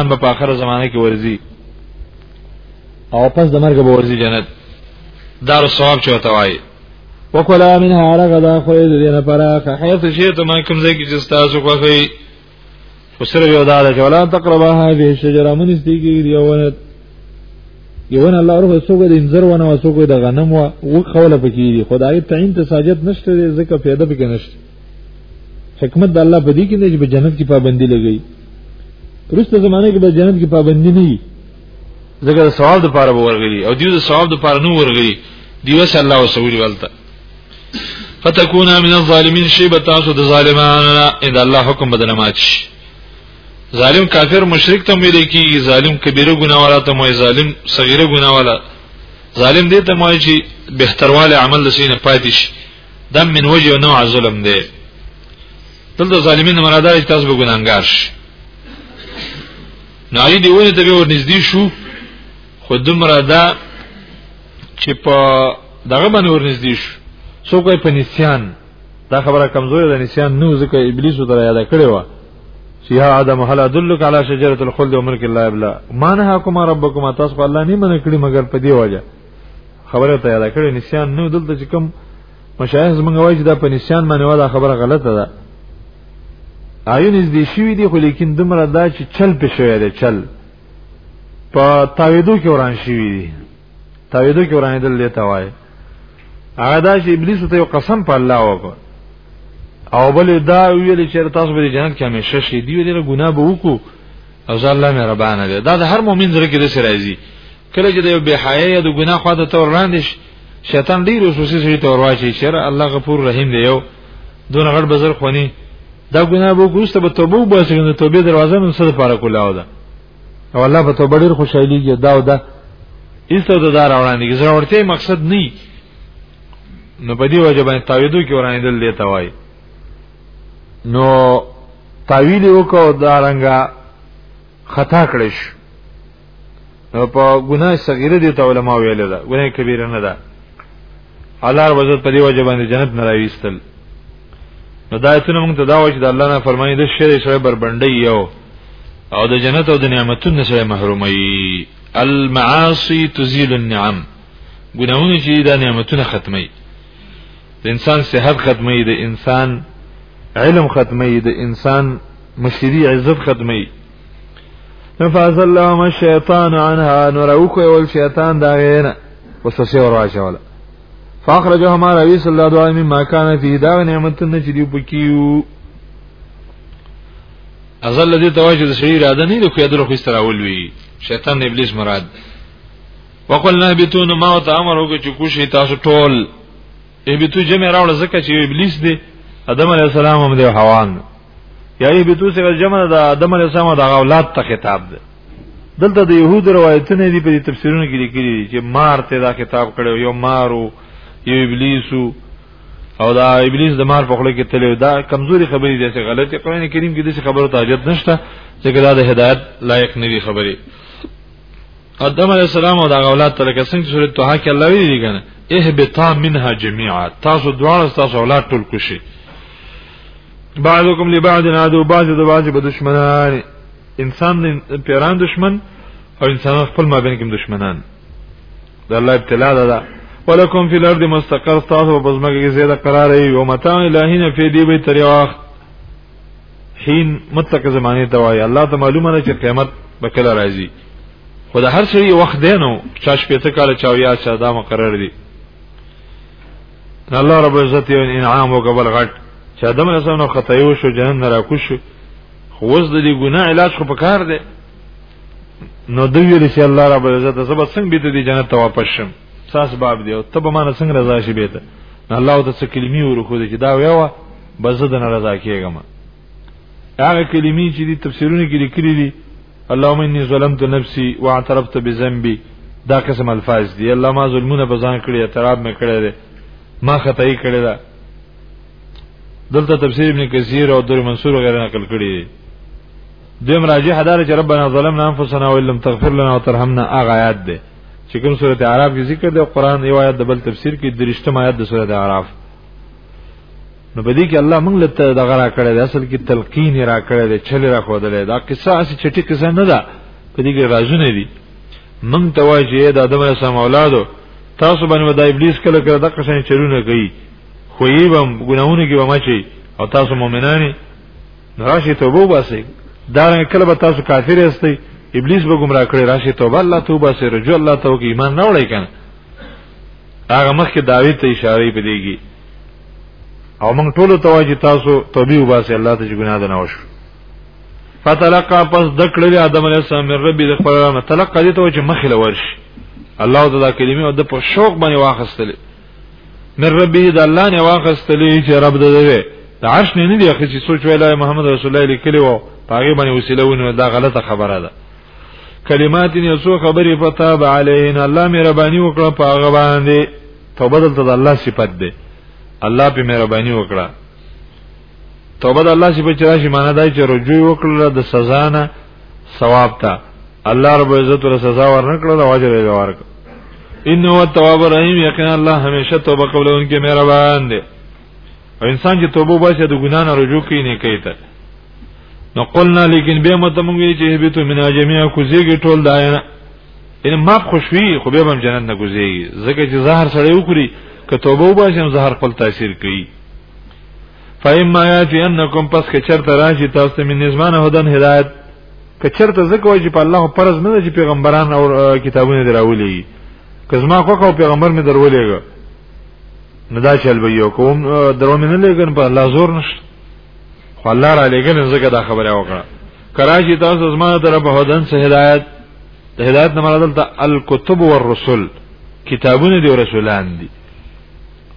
ان په اخر زمانه کې ورزي او پس د مرګ به ورزي جنت دار ثواب چوته وایي وکلا منها رغدا خو دې دینه پرا که حيث شئت ما کوم ځای کې چې تاسو خوخی وسره یو دار چې ولا تقربا هذه الشجره من استیګي یوونه یوونه الله ورغه څوګه د انځر ونه وسوګه د غنم وا و خوله پکې دي خدای تعین ته ساجت نشته ځکه پیدا پکې نشته حکمت د الله په دې کې دی چې په جنت کې پابندي لګي روسته زمانه کې به جنت کې پابندي نه وي ځکه د ثواب د پاره ورغلي او دیو د ثواب د پاره نو ورغلي دیو صلی الله وسولي ولته فتكون من الظالمين شی به تاسو د ظالمانو ان الله حکم بدل مات شي ظالم کافر مشرک ته ویل کیږي ظالم کبیره ګناواله ته وایي ظالم صغیره ګناواله ظالم دې ته وایي چې بهترواله عمل لسینه پاتې شي دا من وجه نوع ظلم دی دلته ظالمین مراد دی تاسو به ګناګار شي نو ای دی ونه ته به ورنږدې شو خو د مرادا چې په دغه باندې ورنږدې شو څوک په نسیان دا خبره کمزوري ده نسیان نو ځکه ابلیس تر یاد کړی و چې یا ادم هل ادلک علی شجره الخلد و ملک لا یبلا ما نهاکما ربکما تاسو الله نه من کړی مگر په دی وجه خبره ته یاد کړې نسیان نو دلته چې کوم مشایخ زمونږ وایي چې دا په نسیان باندې ولا خبره غلطه ده آیو نږدې شوی دی خو لیکن دمر دا چې چل په شوی دی چل په تاویدو کې وران شوی دی تاویدو کې وران دل لیتا وای هغه دا چې ابلیس ته یو قسم په الله وکړ او بل دا ویل چې تاسو به جنت کې همیشه شې دی دې ګناه به وکړو او ځل الله مهربان دی دا د هر مؤمن زړه کې د سرایزي کله چې د یو بے حیا یا د ګناه خوا ته تور وړاندې شي شیطان ډیر وسوسې سړي ته ورواچي چې الله غفور رحیم دی یو دون غړ بزر خونی دا ګناه به ګوسته به توبه وباسي نو توبه دروازه نن سره پاره کولاو ده او الله په توبه ډیر خوشحالي کې دا او دا ایستو د دار وړاندې کې ضرورتي مقصد نه نو په دې وجه باندې تعویذو کې ورانه دل دی توای نو تعویل وکاو دا رنګه خطا کړی شو نو په ګناه صغیره دي ته علما ویل ده ګناه کبیره نه ده الله وزت په دی وجه باندې جنت نه راويستل نو دا ایتونه موږ ته دا وایي چې د الله نه فرمایي د شر سره بربندي یو او د جنت او د نعمتونو سره محرومي المعاصي تزيل النعم ګناونه چې دا نعمتونه ختمي د انسان صحت ختمي د انسان علم ختمي د انسان مشری عزت ختمي نفاز الله ما شیطان عنها نور او کول شیطان دا غینا وسوسه ور واچوله فاخرجه ما رئیس الله دعا می ما کان فی دا نعمت نه چې دی پکیو ازل دې تواجه د شری اراده نه لکه یادره خو استراول وی شیطان ابلیس مراد وقلنا بتون ما او امر وکړي چې کوشي تاسو ټول ای بتو جمع راول زکه چې ابلیس دی ادم علی السلام هم دی حوان یا یهبتو سره جمع د آدم علیه السلام د اولاد ته خطاب ده دلته د يهود روایتونه دي په تفسیرونو کې لیکلي دي چې مار ته دا خطاب کړو یو مارو یو ابلیسو او دا ابلیس د مار په خله کې تلو دا کمزوري خبرې دي چې غلطي قران کریم کې د خبرو ته حاجت نشته چې دا د هدایت لایق نه دي خبرې آدم علیه السلام او دا اولاد ته لکه څنګه سورۃ طه کې الله ویلي دي کنه اهبطا منها جميعا تاسو دواړه تاسو اولاد ټول کوشي بعضکم لبعض عدو بعض د بعض په دشمنان انسان د پیران دشمن او انسان خپل مابین کې دشمنان د الله ابتلا ده دا ولکم فی الارض مستقر تاسو په ځمکه کې زیاده قرار ای او متاع الہین فی دی به تر وخت حین مطلق زمانه ته وای الله ته معلومه ده چې قیامت به کله راځي خو د هر شي وخت دی نو چا شپې ته کال چا یا چا دا مقرر دي الله رب عزت یو انعام وکبل غټ چې ادم علیه السلام خطا یو شو جهنم را کوش خو وز د دې ګناه علاج خو پکار دی نو دوی ویل چې الله رب عزت زب څنګه بیت دي جنت ته واپس شم ساس باب دی او ته به مان څنګه رضا شي بیت الله ته څه کلمي ورخو دي چې دا ویوا بس د نه رضا کیږم هغه کلمې چې دي تفسیرونه کې لیکلي دي اللهم اني ظلمت نفسي واعترفت بذنبي دا قسم الفاظ دي الله ما ظلمونه بزان کړی اعتراف مې کړی دی ما خدای کړی دا دلته تفسیر ابن کثیر او در منصور وغیرہ نقل کړی دی دیم راجح دار چې ربنا ظلمنا انفسنا وان لم تغفر لنا وترحمنا اغه آیات ده چې کوم سورته اعراف کې ذکر ده قران یو آیات د بل تفسیر کې درشتم آیات د سورته اعراف نو بدی کې الله موږ لته دغه را کړی دی اصل کې تلقین را کړی دی چلی را خو دی دا قصه اسی چټی قصه نه ده په دې کې رازونه دي موږ ته وایي چې د آدم علیه السلام اولادو تاسو باندې د ابلیس کله کله د قصې چرونه کوي خو یې بم ګناونه کې بم چي او تاسو مؤمنانی راشي توبه وباسي دا رنګ کله به تاسو کافر یاستئ ابلیس به گمراه کړی راشي توبه الله توبه سره جو الله توګه ایمان نه وړي کنه هغه مخکې داوی ته اشاره په دیږي او موږ ټول ته واجی تاسو توبې وباسي الله ته ګناه ده نه وشو فتلقى پس دکړه دی آدم علیه السلام من ربی د خپل رحمت تلقى دې ته چې مخې لور شي الله تعالی کلمې او د په شوق باندې واخستلې من ربی د الله نه واخستلې چې رب دې دی د عرش نه نه دی اخی چې سوچ ویلای محمد رسول الله لیکلی وو پاګې باندې وسیله ونه دا غلطه خبره ده کلمات یې څو خبرې پتا به علیه الله مهرباني وکړه په هغه باندې توبه دلته د الله صفت ده الله په مهرباني وکړه توبه د الله صفت راشي معنی دا چې رجوع وکړه د سزا نه ثواب ته الله رب عزت ور سزا ورنکړه او اجر یې ورکړه انه هو التواب الرحیم یقینا الله همیشه توبه قبولونکي مهربان دی او انسان چې توبه وباسي د ګنا نه رجوع کوي نه کوي ته نو قلنا لیکن به مت موږ وی چې به تو منا جميع کوزيږي ټول دایره ان ما خوشوي خو به هم جنت نه کوزيږي زکه چې زهر سره وکړي که توبه وباسم زهر خپل تاثیر کوي فاما یاتی انکم پس که چرته راشي تاسو من نظمان هدن هدایت که چرته زکه وای چې په الله فرض نه چې پیغمبران او کتابونه دراولي که زما خو کو پیغمبر می درولېګ نه دا چل به یو کوم درو مې نه لګن په الله زور نشته خو الله را لګل زګه دا خبره وکړه کراچی تاسو زما طرف هدن سه هدایت د هدایت نه مراد ته الکتب والرسل کتابونه دی رسولان دي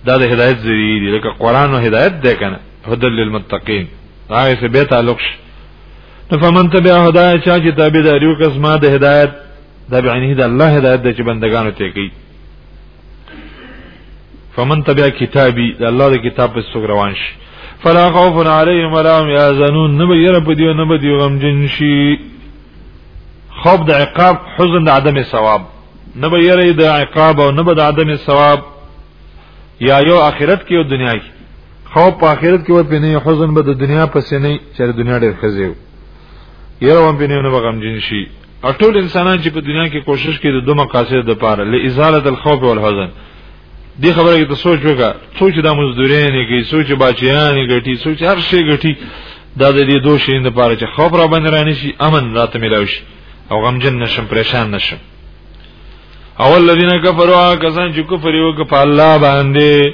دا د هدایت ذریعہ دي لکه قران او هدایت ده کنه هدل للمتقین هغه سه به تعلق شي نو فمن تبع هدایت چا چې تابعداري وکړه زما د هدایت دا به عینه د الله هدایت د چې بندگانو ته کوي فمن تبع کتابي د الله د کتاب په څوګ روان شي فلا خوف عليهم ولا هم يحزنون نه به يره په دیو نه به دیو غم جن شي خوف د عقاب حزن د عدم ثواب نه به یری د عقاب او نه به د عدم ثواب یا یو اخرت کې او دنیا کې خو په اخرت کې ورته نه حزن به د دنیا پسې نه چې د دنیا ډېر خزیو یو هم بنه نه بغم جن شي او ټول انسانان چې په دنیا کې کوشش کوي د دوه مقاصد د پاره ل ازاله الخوف والحزن دی خبره کې ته سوچ وکړه سوچ د مزدورین نه کوي سوچ بچیان غټي سوچ هر شي غټي دا د دې دوه شي د پاره چې خوف را باندې رانه شي امن راته ملاو شي او غمجن نشم پریشان نشم اول الذين كفروا کسان چې کفر یو په الله باندې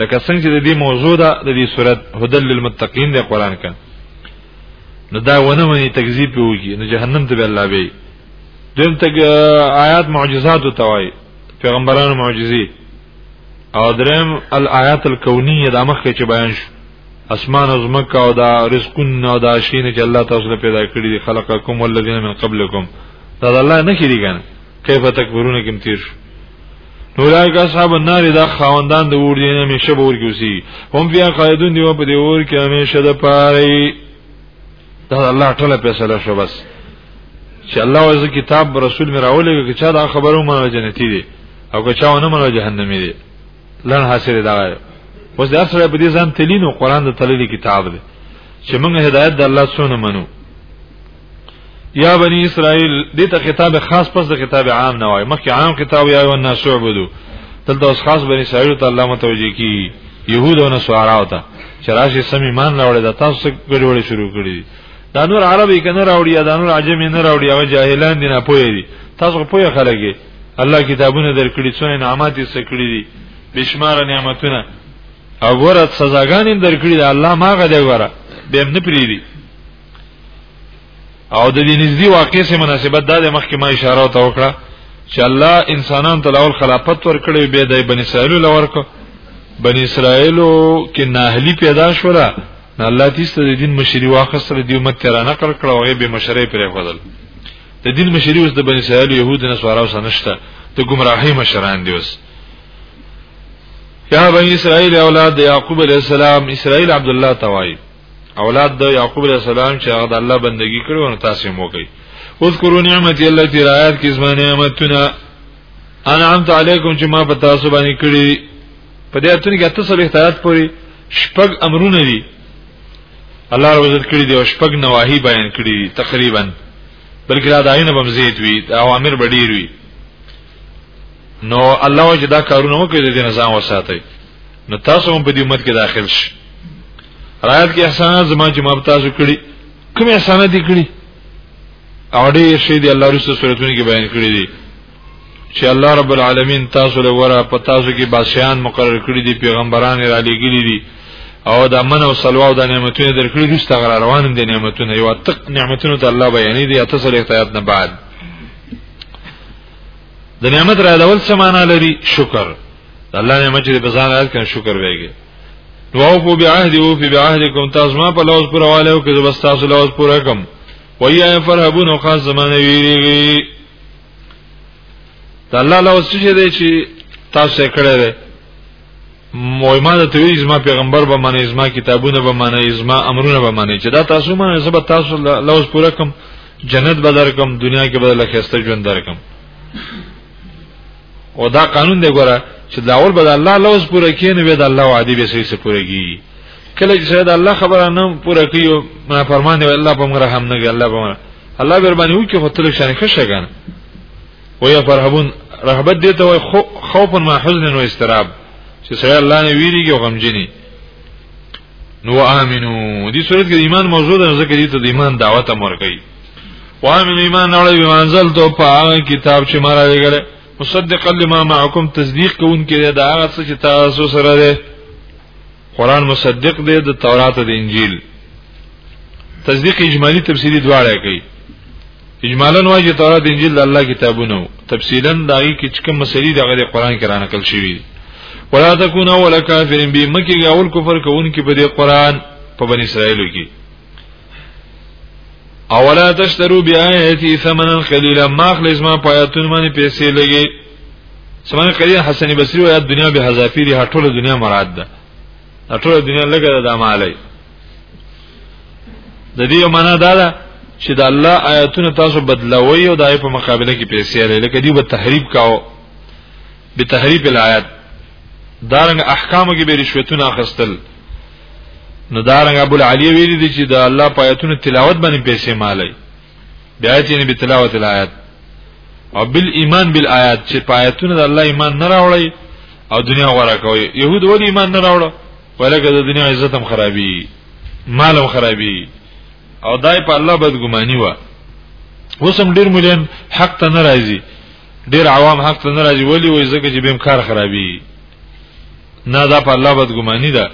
لکه څنګه چې د دې موضوع ده د دې صورت هدل للمتقین د قران کا نو دا ونه مني تکذیب وکي نو جهنم ته الله به دیم تک آیات معجزات او توای پیغمبرانو معجزي او درم الایات الکونیه د مخکې چې بیان شو اسمان او زمکه او دا رزقون او دا شین چې الله تاسو له پیدا کړی دي خلقکم والذین من قبلکم دا الله نه کیږي کنه کیف تکبرون کوم تیر شو نو لایک اصحاب النار دا خواندان د اور دین همیشه به ورګوسی هم بیا قائدون دی په دی اور کې همیشه د پاره دا الله تعالی فیصله شو بس چې الله عز کتاب رسول مې راولې چې چا دا خبرو مونږ جنتی دي او که چا ونه مونږ جهنمی دي لن حاصل دا اوس دا سره په دې ځان تلینو قران د تللی کتاب دی چې موږ هدایت د الله سونه منو یا بنی اسرائیل دې ته خطاب خاص پس د خطاب عام نه وای مخکې عام خطاب یا او الناس عبدو دلته اوس خاص بنی اسرائیل ته الله متوجي کی يهود او نصارا او ته چرایشي سم ایمان راوړل د تاسو ګډوډي شروع کړی دا نور عربي کنه راوړي دا نور عجمي نه راوړي هغه جاهلان دي نه پوي دي تاسو پوي خلګي الله کتابونه درکړي څو انعامات یې سکړي دي بشمار نعمتونه او ورت سزاګان یې درکړي دي الله ماغه دی وره به نه پریری او د دې نږدې واقعې سره مناسبت دا د مخکې ما اشاره ته وکړه چې الله انسانان ته اول خلافت ورکړي به د بنی اسرائیل لورکو بنی اسرائیل کې ناهلی پیدا شول نه الله دې ست د دین مشری واخصره دی امت ترانه کړ کړه او به مشری پرې خدل د دین مشری اوس د بنی اسرائیل يهود نه سوارو سنشته د گمراهی مشران دی اوس یا بنی اسرائیل اولاد یعقوب علیہ السلام اسرائیل عبد الله توای اولاد د یعقوب علیه السلام چې هغه د الله بندگی کړو نو تاسو مو کوي اذکروا نعمت الله تی رایات کې زما نعمتونه انعمت علیکم چې ما په تاسو باندې کړی په دې اتنه کې تاسو به اختیارات پوری شپږ امرونه دي الله رب عزت کړی دی او شپږ نواهی بیان کړی تقریبا بلکې دا داینه بم زیات وی اوامر بډیر وی نو الله چې دا کارونه وکړي د نظام وساتي نو تاسو هم په دې امت کې داخل شئ رايات کې احسانات زما چې ما تاسو کړی کوم احسانات دي کړی او ډېر شي دي الله رسول سورتونو کې بیان کړی دي چې الله رب العالمین تاسو له وره په تاسو کې بادشاہان مقرر کړی دي پیغمبران را لېږلي دي او د امن او سلوا او د نعمتونو درکړي دي چې غره روان دي نعمتونه یو تک نعمتونو ته الله بیانې دي تاسو له احتیاط نه بعد د نعمت را لول څه معنا لري شکر الله نعمت چې په ځان راځي شکر ویږي واوفو بعهد او فی بعهدکم تاسو ما په لوز پر والو کې زبست تاسو لوز پر کوم ویا فرحبون خاص زمانه ویریږي د الله لوز چې دی چې تاسو کړه مو ما د توی زما پیغمبر به منې زما کتابونه به منې زما امرونه به منې چې دا تاسو منې زه به تاسو لوز پوره کوم جنت به درکم دنیا کې به لکهسته ژوند درکم او دا قانون دی ګوره چې دا اول به الله لوز پوره کینې به د الله وعده به سې پوره کیږي کله چې سید الله خبره نه پوره کیو ما فرمان دی الله په مغره هم نه الله په مغره الله بر باندې وکي خو تل شان ښه شګان او یا فرحبون رهبت دي ته وای خوف ما حزن و استراب چې سره الله نه ویریږي او غمجنی نو امنو دي صورت کې ایمان موجود نه ځکه دي ته د ایمان دعوت امر کوي وامن ایمان اړوي منزل ته په کتاب چې ما را لګره مصدق لما معكم تصدیق کوونکې دا هغه څه چې تاسو سره ده قران مصدق دی د تورات او د انجیل تصدیق اجمالی تفسیری دواړه کوي اجمالا وايي چې تورات انجیل د الله کتابونه وو تفصیلا دایي کې کوم مسلې د غیر قران کې رانقل شوی ولا تكون اول کافر به مکه اول کفر کوونکې په دې قران په بنی اسرائیلو کې اولا تشترو بیااتی ثمنا قلیلا ماخلص ما پایتون باندې پیسې لګي سمانه کړي حسن بصري وايي دنیا به حذافيري هټوله دنیا مراد ده هټوله دنیا لګه ده د مالای د دې معنا دا ده چې د الله آیاتونه تاسو بدلوي او د آی په مقابله کې پیسې لري لکه دی به تحریف کاو به تحریف الایات دارنګ احکامو کې به رشوتونه اخستل نو دارنګ ابو العالی ویلي دي چې د الله په آیاتونو تلاوت باندې پیسې مالای بیا چې نبی تلاوت الایات او بل ایمان بل آیات چې پایتونه د الله ایمان نه راوړي او دنیا غوړه کوي يهود ول ایمان نه راوړو ولکه د دنیا عزت هم خرابي مال هم خرابي او دای په الله بدګماني و وسم ډیر مولین حق ته ناراضي ډیر عوام حق ته ناراضي ولی وای زکه چې بهم کار خرابي نه دا په الله بدګماني ده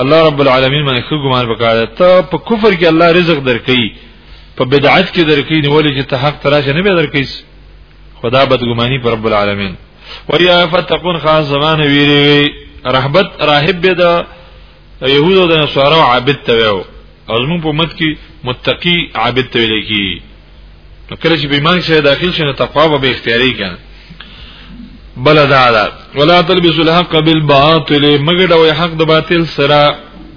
الله رب العالمین باندې خو ګمان وکړ ته په کفر کې الله رزق درکې په بدعت کې درکې نیولې چې ته حق تراشه نه به درکې خدا بدګماني پر رب العالمین ويا فتقون خاص زمان ویری رهبت راهب به د يهودو د نصارو عابد ته ویو او زمون په مت کې متقی عابد ته ویل کی نو کله چې بیمان سره داخل شنه تقوا به اختیاري کړي بل دا دا ولا تلبسوا الحق بالباطل مګر دا حق د باطل سره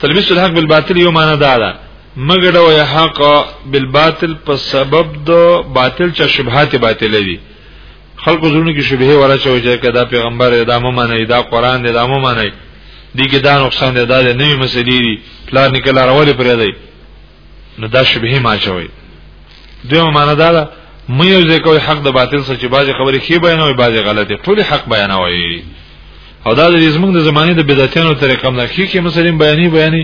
تلبیس الحق بالباطل یو معنا دا ده مګر او حق بالباطل په سبب د باطل چې شبهات باطل دي خلکو زړونو کې شبهه ورچوي چې کدا پیغمبر ادامه معنی دا قران دی ادامه معنی دي کې دا نقصان دی دا نه مسلې دي پلان نکلا راولې پرې دی نو دا شبهه ما چوي دویمه معنا دا ده مې یو ځای کوي حق د باطل سره چې بعضی خبرې ښې بیانوي بعضی غلطې ټول حق بیانوي او دا د زمونږ د زمانه د بدعتانو طریقه نه کې کې مثلا بیانې بیانې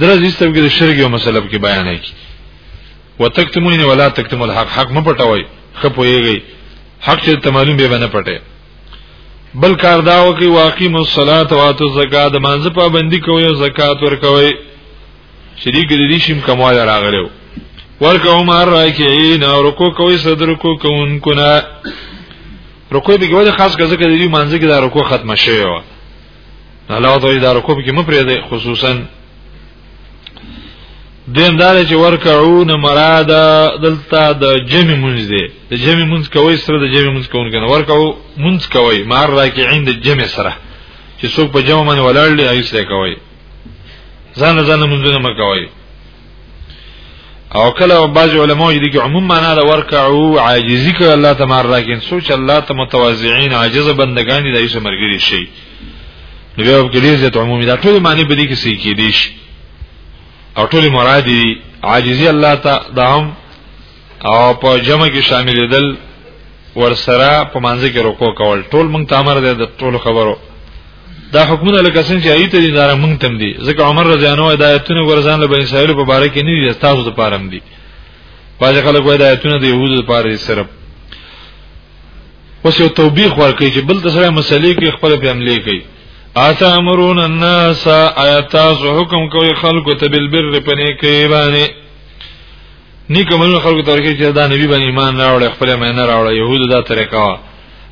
درز ایستو کې د شرګ یو مسله کې بیانې کی وتکتمون ولا تکتم الحق حق مې پټوي خپويږي حق چې ته معلوم به نه پټه بل کار دا و کې واقیم الصلاه او اتو زکات د مانځ پابندي کوي او زکات ور کوي چې دې کې د دې شیم کمال راغلو ورکه عمر راکعين او رکو کوي صدر کو کون کنا رکو به ګوره خاص کزه کې د دې منځ کې دا رکو ختم شي و الله تعالی دا رکو کې مپرې ده خصوصا دیم دار چې ورکعون مراد دلته د جمع منځ دی د جمع منځ کوي سره د جمع منځ کوون کنه ورکعو منځ کوي مار راکعين د جمع سره چې څوک په جمع باندې ولاړ دی ایسه کوي ځان ځان منځونه مکوي او کله بعض علماء دي کې عموم معنا دا ورکعو عاجزي کوي الله تعالی راکین سوچ الله ته متواضعين عاجز بندگان دي دایسه مرګري شي نو بیا په دې ځات عمومي دا ټول معنی به دي کې سې کې دي او ټول مراد دي عاجزي الله ته دا هم او په جمع کې شامل دل ورسره په مانځ کې رکوع کول ټول مونږ تامر ده د ټول خبرو دا حکمونه لکه څنګه چې ایت دي دار مونږ تم دي ځکه عمر رضی الله عنه هدایتونه ورزان له بنی اسرائیل په باره کې نه دي تاسو ته پاره دي باځه خلک وایي هدایتونه د يهودو لپاره دي صرف اوس یو توبیخ ورکړي چې بل تسره مسلې کې خپل په عملي کوي اتا امرون الناس ایتاز حکم کوي خلکو ته بالبر پنه کوي باندې نیک عملونه خلکو ته ورکړي چې دا نبی باندې ایمان راوړي خپل ایمان راوړي يهودو دا طریقه وا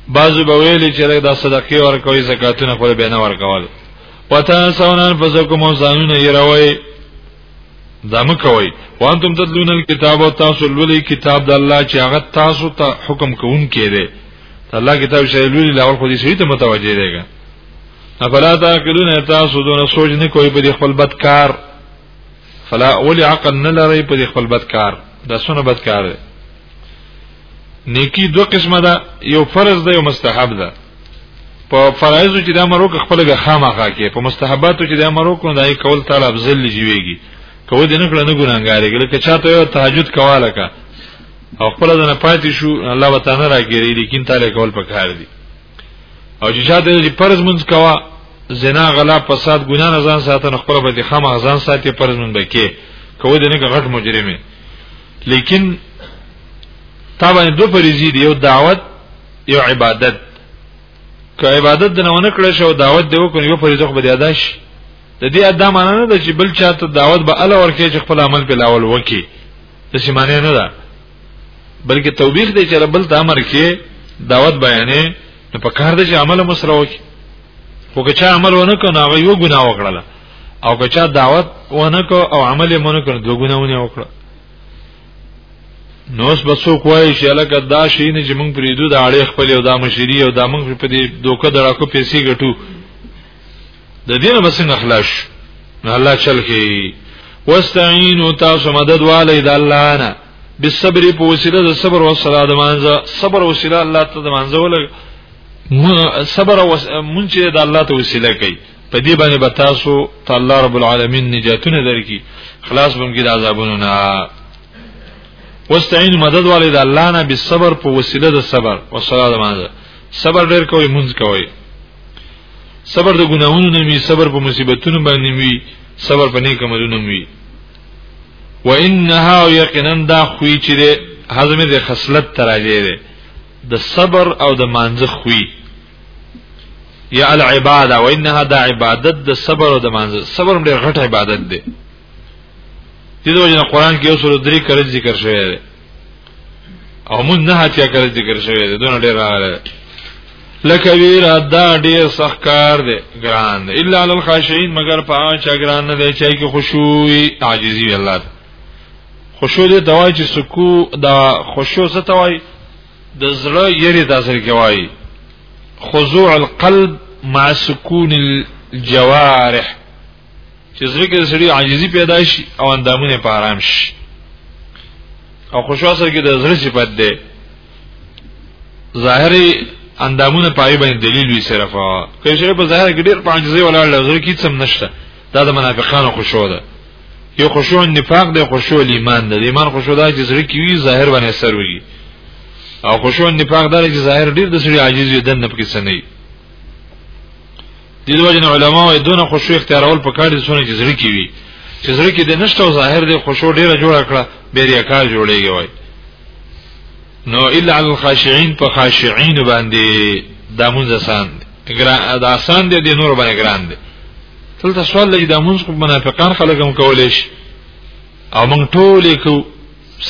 بعضو به ویلي چې دا صدقې ورکوي زکاتونه خپل به نه ورکول پتا سونان پس کوم ځانونه یې راوي دا مکوي وانتم تدلون الكتاب او تاسو لولي کتاب د الله چې هغه تاسو ته حکم کوون کړي الله کتاب شې لولي لاول خو دې سړي ته متوجه دیږي افلا تاکلون تاسو دونه سوچ نه کوي په خپل بدکار فلا اولی عقل نه لري په خپل بدکار دا سونه بدکار دی نیکی دو قسمه ده یو فرض ده یو مستحب ده په فرایضو چې د امر وکړه خپل غخامه کې په مستحباتو چې د امر وکړه دای کول تعالی افضل جوړیږي کوو دې نه کړه نه ګناګاری ګل که چاته یو تهجد کواله کا او خپل د نه پاتې شو الله وتعالى راګری لیکن تعالی کول پکار دي او چې چاته دې فرض منځ کوا زنا غلا فساد ګنا نه ځان ساتنه خپل به دې خامه ځان ساتي فرض منځ بکې کوی دې نه غټ مجرمه لیکن تا باندې دو فریضې دی یو دعوت یو عبادت که عبادت د نه ونکړې شو دعوت دی وکړو یو فریضه خو به ادا شي د دې ادا معنی نه ده چې بل چاته دعوت به ال ورکه چې خپل عمل په لاول وکي د سیمانه نه ده بلکې توبیخ دی چې بل ته امر کې دعوت بیانې نو په کار دی چې عمل مو سره وکړي خو که چا عمل ونه کړ نو هغه یو ګناه وکړله او که چا دعوت ونه کړ او عمل یې ونه کړ دوه ګناهونه وکړه نو اوس به څوک وایي چې الکه دا شي نه چې موږ پرې دوه د اړې خپل او دا مشری او دا موږ په دې دوکه دړه کو پیسې ګټو د دینه بس نه خلاص نه الله چل کی واستعینوا تاسو مدد والي د الله نه بالصبر په وسیله د صبر او صلا د مانزه صبر او وسیله الله ته د مانزه ولګ صبر او مونږ چې د الله ته وسیله کوي په دې باندې به تاسو ته الله رب العالمین نجاتونه درکړي خلاص بم کې د عذابونو نه واستعین مدد والد الله نه بالصبر په وسیله د صبر او صلا د مانزه صبر ډیر کوي مونږ کوي صبر د ګناهونو نه وي صبر په مصیبتونو باندې وي صبر په نیک عملونو وي وانها یقینا دا خوې چې ده هضم د خصلت تراجه ده د صبر او د مانزه خوې یا العباده وانها دا عبادت د صبر او د مانزه صبر ډېر غټ عبادت ده دې د وجه قرآن کې یو سل درې کړه ذکر شوی دی او مون نه هاتیا کړه ذکر شوی دی دونه ډیر راغلی لکه ویرا دا ډیر سخت کار دی ګران دی الا علی الخاشعين مگر په هغه چا ګران نه دی چې کې خشوعي عاجزي الله دی خشوع دې دوای چې سکو دا خشوع څه توای د زړه یری تاثیر کوي خضوع القلب مع سکون الجوارح چې زړه کې سړي عاجزي پیدا شي او اندامونه په آرام شي او خوشو سره کې د زړه صفت ده ظاهري اندامونه پای باندې دلیل وی صرف کوي چې په ظاهر کې ډېر پنځه ولاړ لږه کې څه نشته دا د منافقانو خوشو ده یو خوشو نفاق ده خوشو ایمان ده ایمان خوشو ده چې زړه کې وی ظاهر باندې سر وی او خوشو نفاق ده چې ظاهر ډېر د سړي عاجز وي دنه پکې سنې د دې وجه علماء یې دونه خوشو اختیارول په کار دي څونه چې زړه کې وي چې زړه کې د نشته او ظاهر دی خوشو ډیره جوړه کړه بیریا کار جوړیږي وای نو الا علی الخاشعين په خاشعين باندې دامونځ آسان دی ګران د آسان دی د نور باندې ګران دی تلته سوال لږ د مونږ کو منافقان خلک هم کولې شي او مونږ ټول یې کو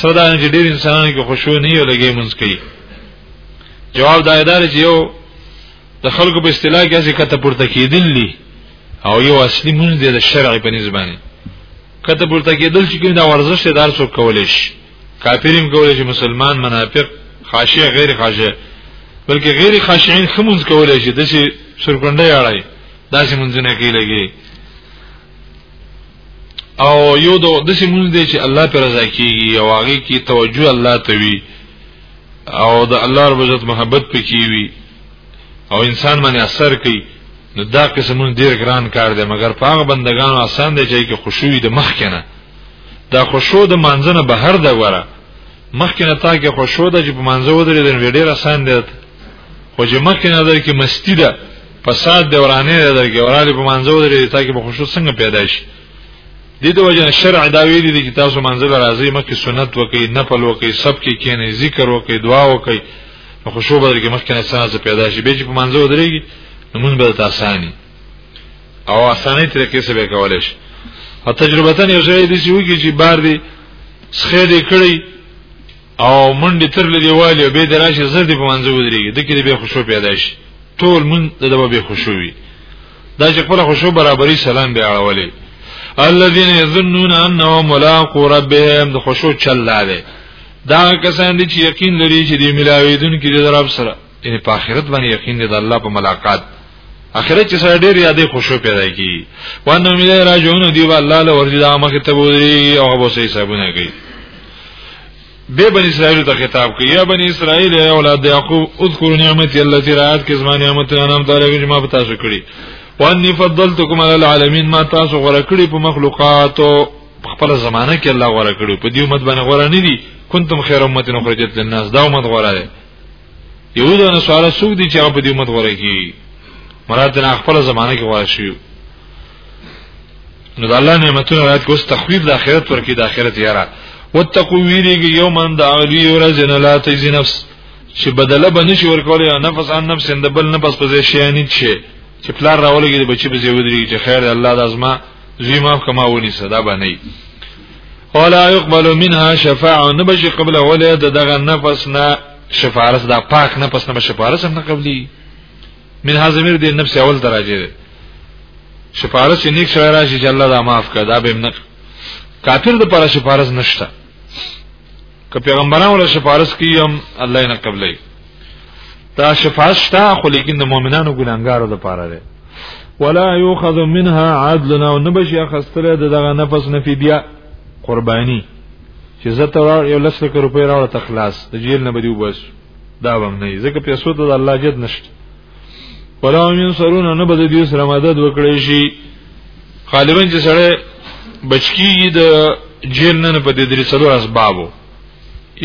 سره دا چې ډېر انسانان کې خوشو نه یو لګي مونږ کوي جواب دا ادارې چې یو د خلکو په اصطلاح کې ځکه ته پورته کېدل دي او یو اصلي مونږ دی د شرع په نسبانه کته پورته کېدل چې دا ورزش دار څوک کولای شي کافرین کولای شي مسلمان منافق خاشع غیر خاشع بلکې غیر خاشعين خمونځ کولای شي د شي سرګنده یاړای داسې مونږونه کې لګي او یو د داسې مونږ دی چې الله پر رضا کیږي او هغه کې توجه الله ته وي او د الله رب عزت محبت پکې وي او انسان باندې اثر کوي نو دا قسمونه ډیر ګران کار دی مګر په هغه بندگانو آسان دی چې خوشوي د مخ کنه دا خوشو د مانځنه بهر دا وره مخ کنه تا کې خوشو د چې په مانځه ودرې د ډیر آسان دی خو چې مخ کنه در کې مستی ده فساد دورانه ده کې ورالي په مانځه ودرې تا کې به خوشو څنګه پیدا شي د دې وجه شرع دا ویلي دي چې تاسو منځل راځي مکه سنت وکي نفل وکي سب کې کینې ذکر وکي دعا وکي نو خوشو بدل کې مخکې نه ساز پیدا شي به چې په منځو درېږي نو مونږ به تاسو او اسانه طریقې سره کولای شي او تجربه تن یو ځای دي چې وږي چې بار دي سخې دې کړی او منډه تر لدی والی به دراشه زر دې په منځو درېږي د کې به خوشو پیدا شي ټول مون دغه به خوشو وي دا چې خپل خوشو برابرۍ سلام به اړولې الذين يظنون انهم ملاقو ربهم د خوشو چل لاله دا کسان دي چې یقین لري چې دی ملاویدون کې د رب سره یعنی په آخرت باندې یقین دی د الله په ملاقات اخرت چې سره ډېر یادې خوشو پیدا کی وانه مې راځونه دی والله له ورځي دا مخ ته بودري او به سي حسابونه کوي به بنی اسرائیل ته خطاب کوي یا بنی اسرائیل یا اولاد یعقوب اذکروا نعمتي التي رات کې زما نعمت انعام تعالی چې ما پتا شو کړی وانی فضلتکم علی العالمین ما تاسو غره کړی په مخلوقاتو خپل زمانہ کې الله غره کړو په دې امت باندې غره نه دي کنتم خیر امه نخرجت للناس دا امت غره ده یهود او نصارا سوق دي چې په دې امت غره کې مراد نه خپل زمانہ کې غره شي نو د الله نعمتونه راځي کوس تخویب د اخرت ورکی د اخرت یاره وتقو ویریږي یومن د علی ورځ نه لا تجزی نفس چې بدله بنه شي ورکول یا نفس ان نفس اند بل نفس په ځای شي نه شي چې پلار راولګي د بچي په ځای ودري چې خیر الله د ازما زوی ما کما ونی صدا بنئ ولا يقبل منها شفاعه نبشي قبل ولا دغه نفس نه شفارس دا پاک نفس نه شفارس نه قبلي من حزمیر دی نفس اول درجه دی شفارس چې نیک شوی راشي چې الله دا معاف کړه دا به نه کافر د پر شفارس نشته که پیغمبرانو له شفارس کیوم الله یې نه قبلې دا شفاعت شته خو لیکن د مؤمنانو ګناګارو د پاره ده ولا یوخذ منها عدل او نبشی اخستره دغه نفس نفی بیا قربانی چې زه ته یو لس لک روپۍ راوړه تخلاص د جیل نه بدی وبس دا هم نه ځکه پیسو ته د الله جد نشته ولا هم ينصرون نه بده دې سره مدد وکړي شي غالبا چې سره بچکی د جیل نه په دې درې څلور اسبابو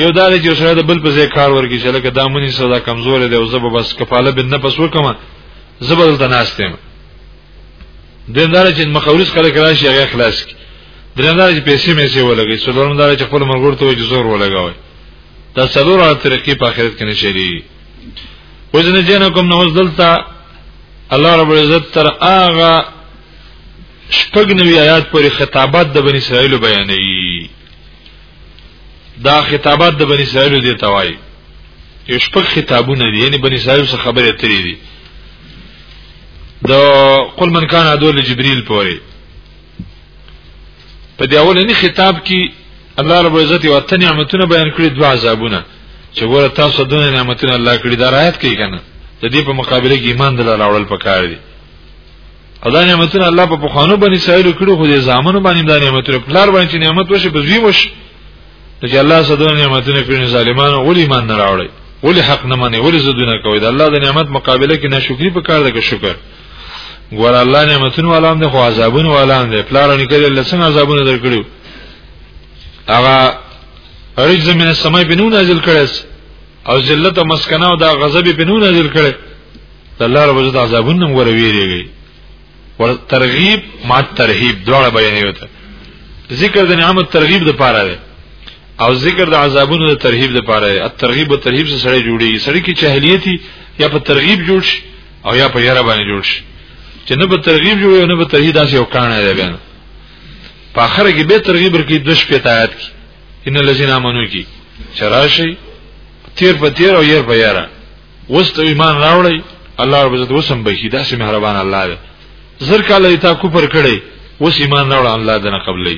یو دا دی چې سره د بل په ځای کار ورکی چې لکه دامنې صدا کمزور دی او زب بس کفاله بن نفس وکم زبل د ناستم دندار چې مخاورس کله کله شي هغه خلاص کی دندار چې پیسې مې سي ولګي څلورم دا چې خپل مرګور ته وځي زور ولګوي دا څلور طریقې په آخرت کې نشي دي وزن جنکم نو دلته الله رب العزت تر هغه شپږ نوی آیات پورې خطابات د بنی اسرائیل بیانوي دا خطابات د بنی اسرائیل دی توای یو شپږ خطابونه دي یعنی بنی اسرائیل څخه خبرې اترې دي د قل من کان عدو لجبريل پورې په دې اولنی خطاب کې الله رب عزت یو ته نعمتونه بیان کړی دوا عذابونه چې ګوره تاسو دونه نعمتونه الله کړی دا رايت کوي کنه د دې په مقابله کې ایمان دل راوړل پکار دي او دا نعمتونه الله په بخانو باندې سایل کړو خو دې زامنو باندې دا نعمتونه پلار باندې نعمت وشي په زوی وشي چې الله سدونه نعمتونه کړی ظالمانو ولې ایمان نه راوړي ولې حق نه مني ولې زدونه کوي دا الله د نعمت مقابله کې ناشکری پکار ده که شکر ګور الله نعمتونو ولام ده خو عذابونو ولام ده پلار نه کړي لسن عذابونو درکړي هغه رج زمين السماء بنو نازل کړي او ذلت او مسکنه او دا غضب بنو نازل کړي الله رب عزت عذابونو ور ویریږي ور ترغیب ما ترهیب دواړه بیان یو ته ذکر د نعمت ترغیب د پاره ده او ذکر د عذابونو د ترهیب د پاره ده الترغیب او ترهیب سره جوړیږي سړی کی چهلیتی یا په ترغیب جوړ شي او یا په یره باندې جوړ شي چې نه به ترغیب جوړي او نه به ترهید داسې یو کانه دی بیان په اخر کې به ترغیب ورکړي د شپې تایات کې ان الذين امنوا کې چراشي تیر په تیر او ير په ير وست ایمان راوړی الله رب عزت وسم به شي داسې مهربان الله دی زر کاله تا کوپر کړي وس ایمان راوړ الله دنه قبلې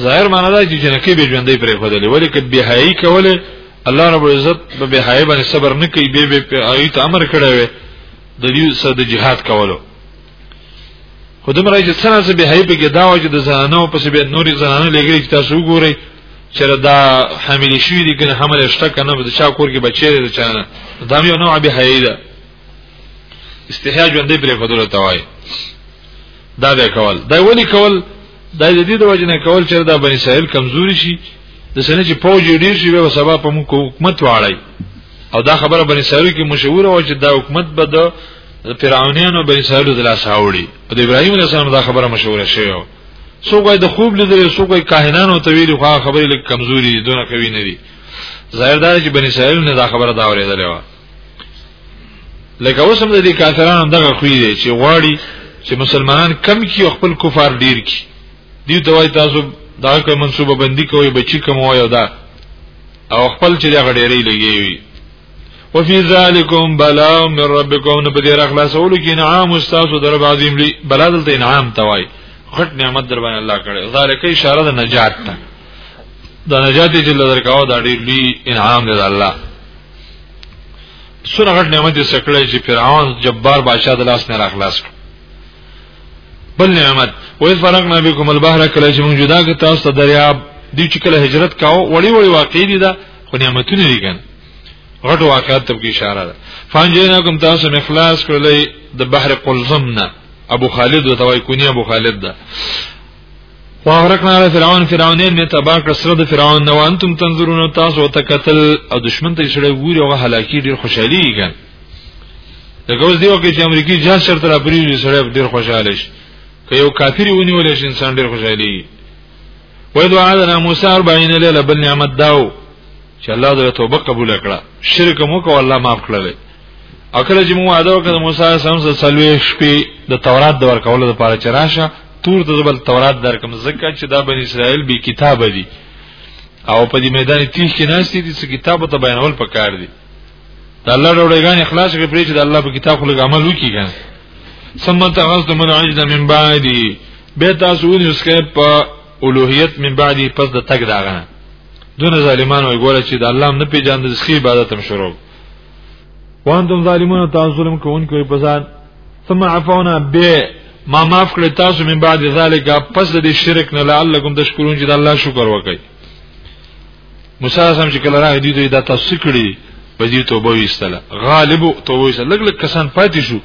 ظاهر معنا دا چې جنکی به ژوندې پرې خدلې ولی کله به حیاي کوله الله رب عزت به به حیاي باندې صبر نه کوي به به هغه ته امر کړی وي د دې سره د جهاد کولو خودم راځي څنګه چې به حیاي په کې دا وجه د زنانو پس به نوري زنانو لګري چې تاسو وګورئ چې دا حامل شوی دي کنه حمل شته کنه د چا کور کې بچی دی چا نه دا یو نوع به حیاي ده استحیا ژوندې پرې خدای ته وای دا به کول دا ونی کول دا د دې د وجه نه کول چې دا بنی اسرائیل کمزوري شي د سنې چې پوج ډیر شي به سبا په موږ حکومت واړی او دا خبره بنی اسرائیل کې مشهور و چې دا حکومت به د فرعونانو بنی اسرائیل د لاس راوړي او د ابراهیم علیه السلام دا خبره مشهوره شوه سو کوی د خوب لیدل سو کوی کاهنانو ته ویلي خو خبرې لکه کمزوري دونه کوي نه دي ظاهر دا چې بنی اسرائیل نه دا خبره دا اورېدلې و لکه اوس هم د دې کافرانو دغه خوې دي چې غواړي چې مسلمانان کم کی او خپل کفار ډیر کی دی دوی تاسو دا کوم منسوبه بندي کوي بچی کوم وایو دا او خپل چې دا غډېری لګي وي وفي ذالکم بلاء من ربکم نو په دې راخلاصولو کې انعام استاسو در بعضیم لري بلا دلته انعام توای غټ نعمت در باندې الله کړي ذالک اشاره د نجات ته د نجات چې لدر کاو دا ډېر لوی انعام دی الله سره غټ نعمت یې سکړی چې فرعون جبار بادشاہ د لاس نه راخلاص کړ بل نعمت وې فرقنا بكم البحر کله چې موږ جدا کړ تاسو ته دریاب دی چې کله هجرت کاو وړي وړي واقع دي دا خو نعمتونه دي ګان غټ واقعات ته اشاره ده فانجینا کوم تاسو مخلاص کړلې د بحر قلزم نه ابو خالد وتوي کونی ابو خالد ده واغرقنا علی فرعون فرعون می تبا کړ سره د فرعون نو انتم تنظرون تاسو ته قتل او دشمن ته سره ووري او هلاکی ډیر خوشحالي کړ دغه اوس دیو کې چې امریکای جهاز شرط را بری سره ډیر خوشاله شي که یو کافر ونیول شي انسان ډیر خوشحالي وای دوه عادنا موسی 40 لیله بل نعمت داو چې الله دې توبه قبول کړه شرک مو کو الله معاف کړل اکل چې موږ ادا وکړو موسی عليه السلام سره سلوي شپې د تورات د ورکولو لپاره چې راشه تور د بل تورات درکم زکه چې دا بنی اسرائیل به کتاب دي او په دې میدان تیش کې ناشتي دي چې کتاب ته بیانول پکار دي د الله ډوړګان اخلاص کې پرې چې د الله په کتاب خلک عمل وکړي کنه ثم تغزت من عجز من بعدي به تاسو ونی اسکه په اولوهیت من بعدي پس د تک داغه دون ظالمانو ګوره چې د الله نه پیژاند د سخی عبادت هم شروع وانتم ظالمون تاسو ظلم کوونکو په ځان ثم عفونا به ما معاف کړی تاسو من بعد ذالک پس د شرک نه لعلکم تشکرون چې د الله شکر وکړي موسی سم چې کله راغی دوی دا تاسو کړی په دې توبه وستله غالب توبه وستله لګ لګ کسان پاتې شو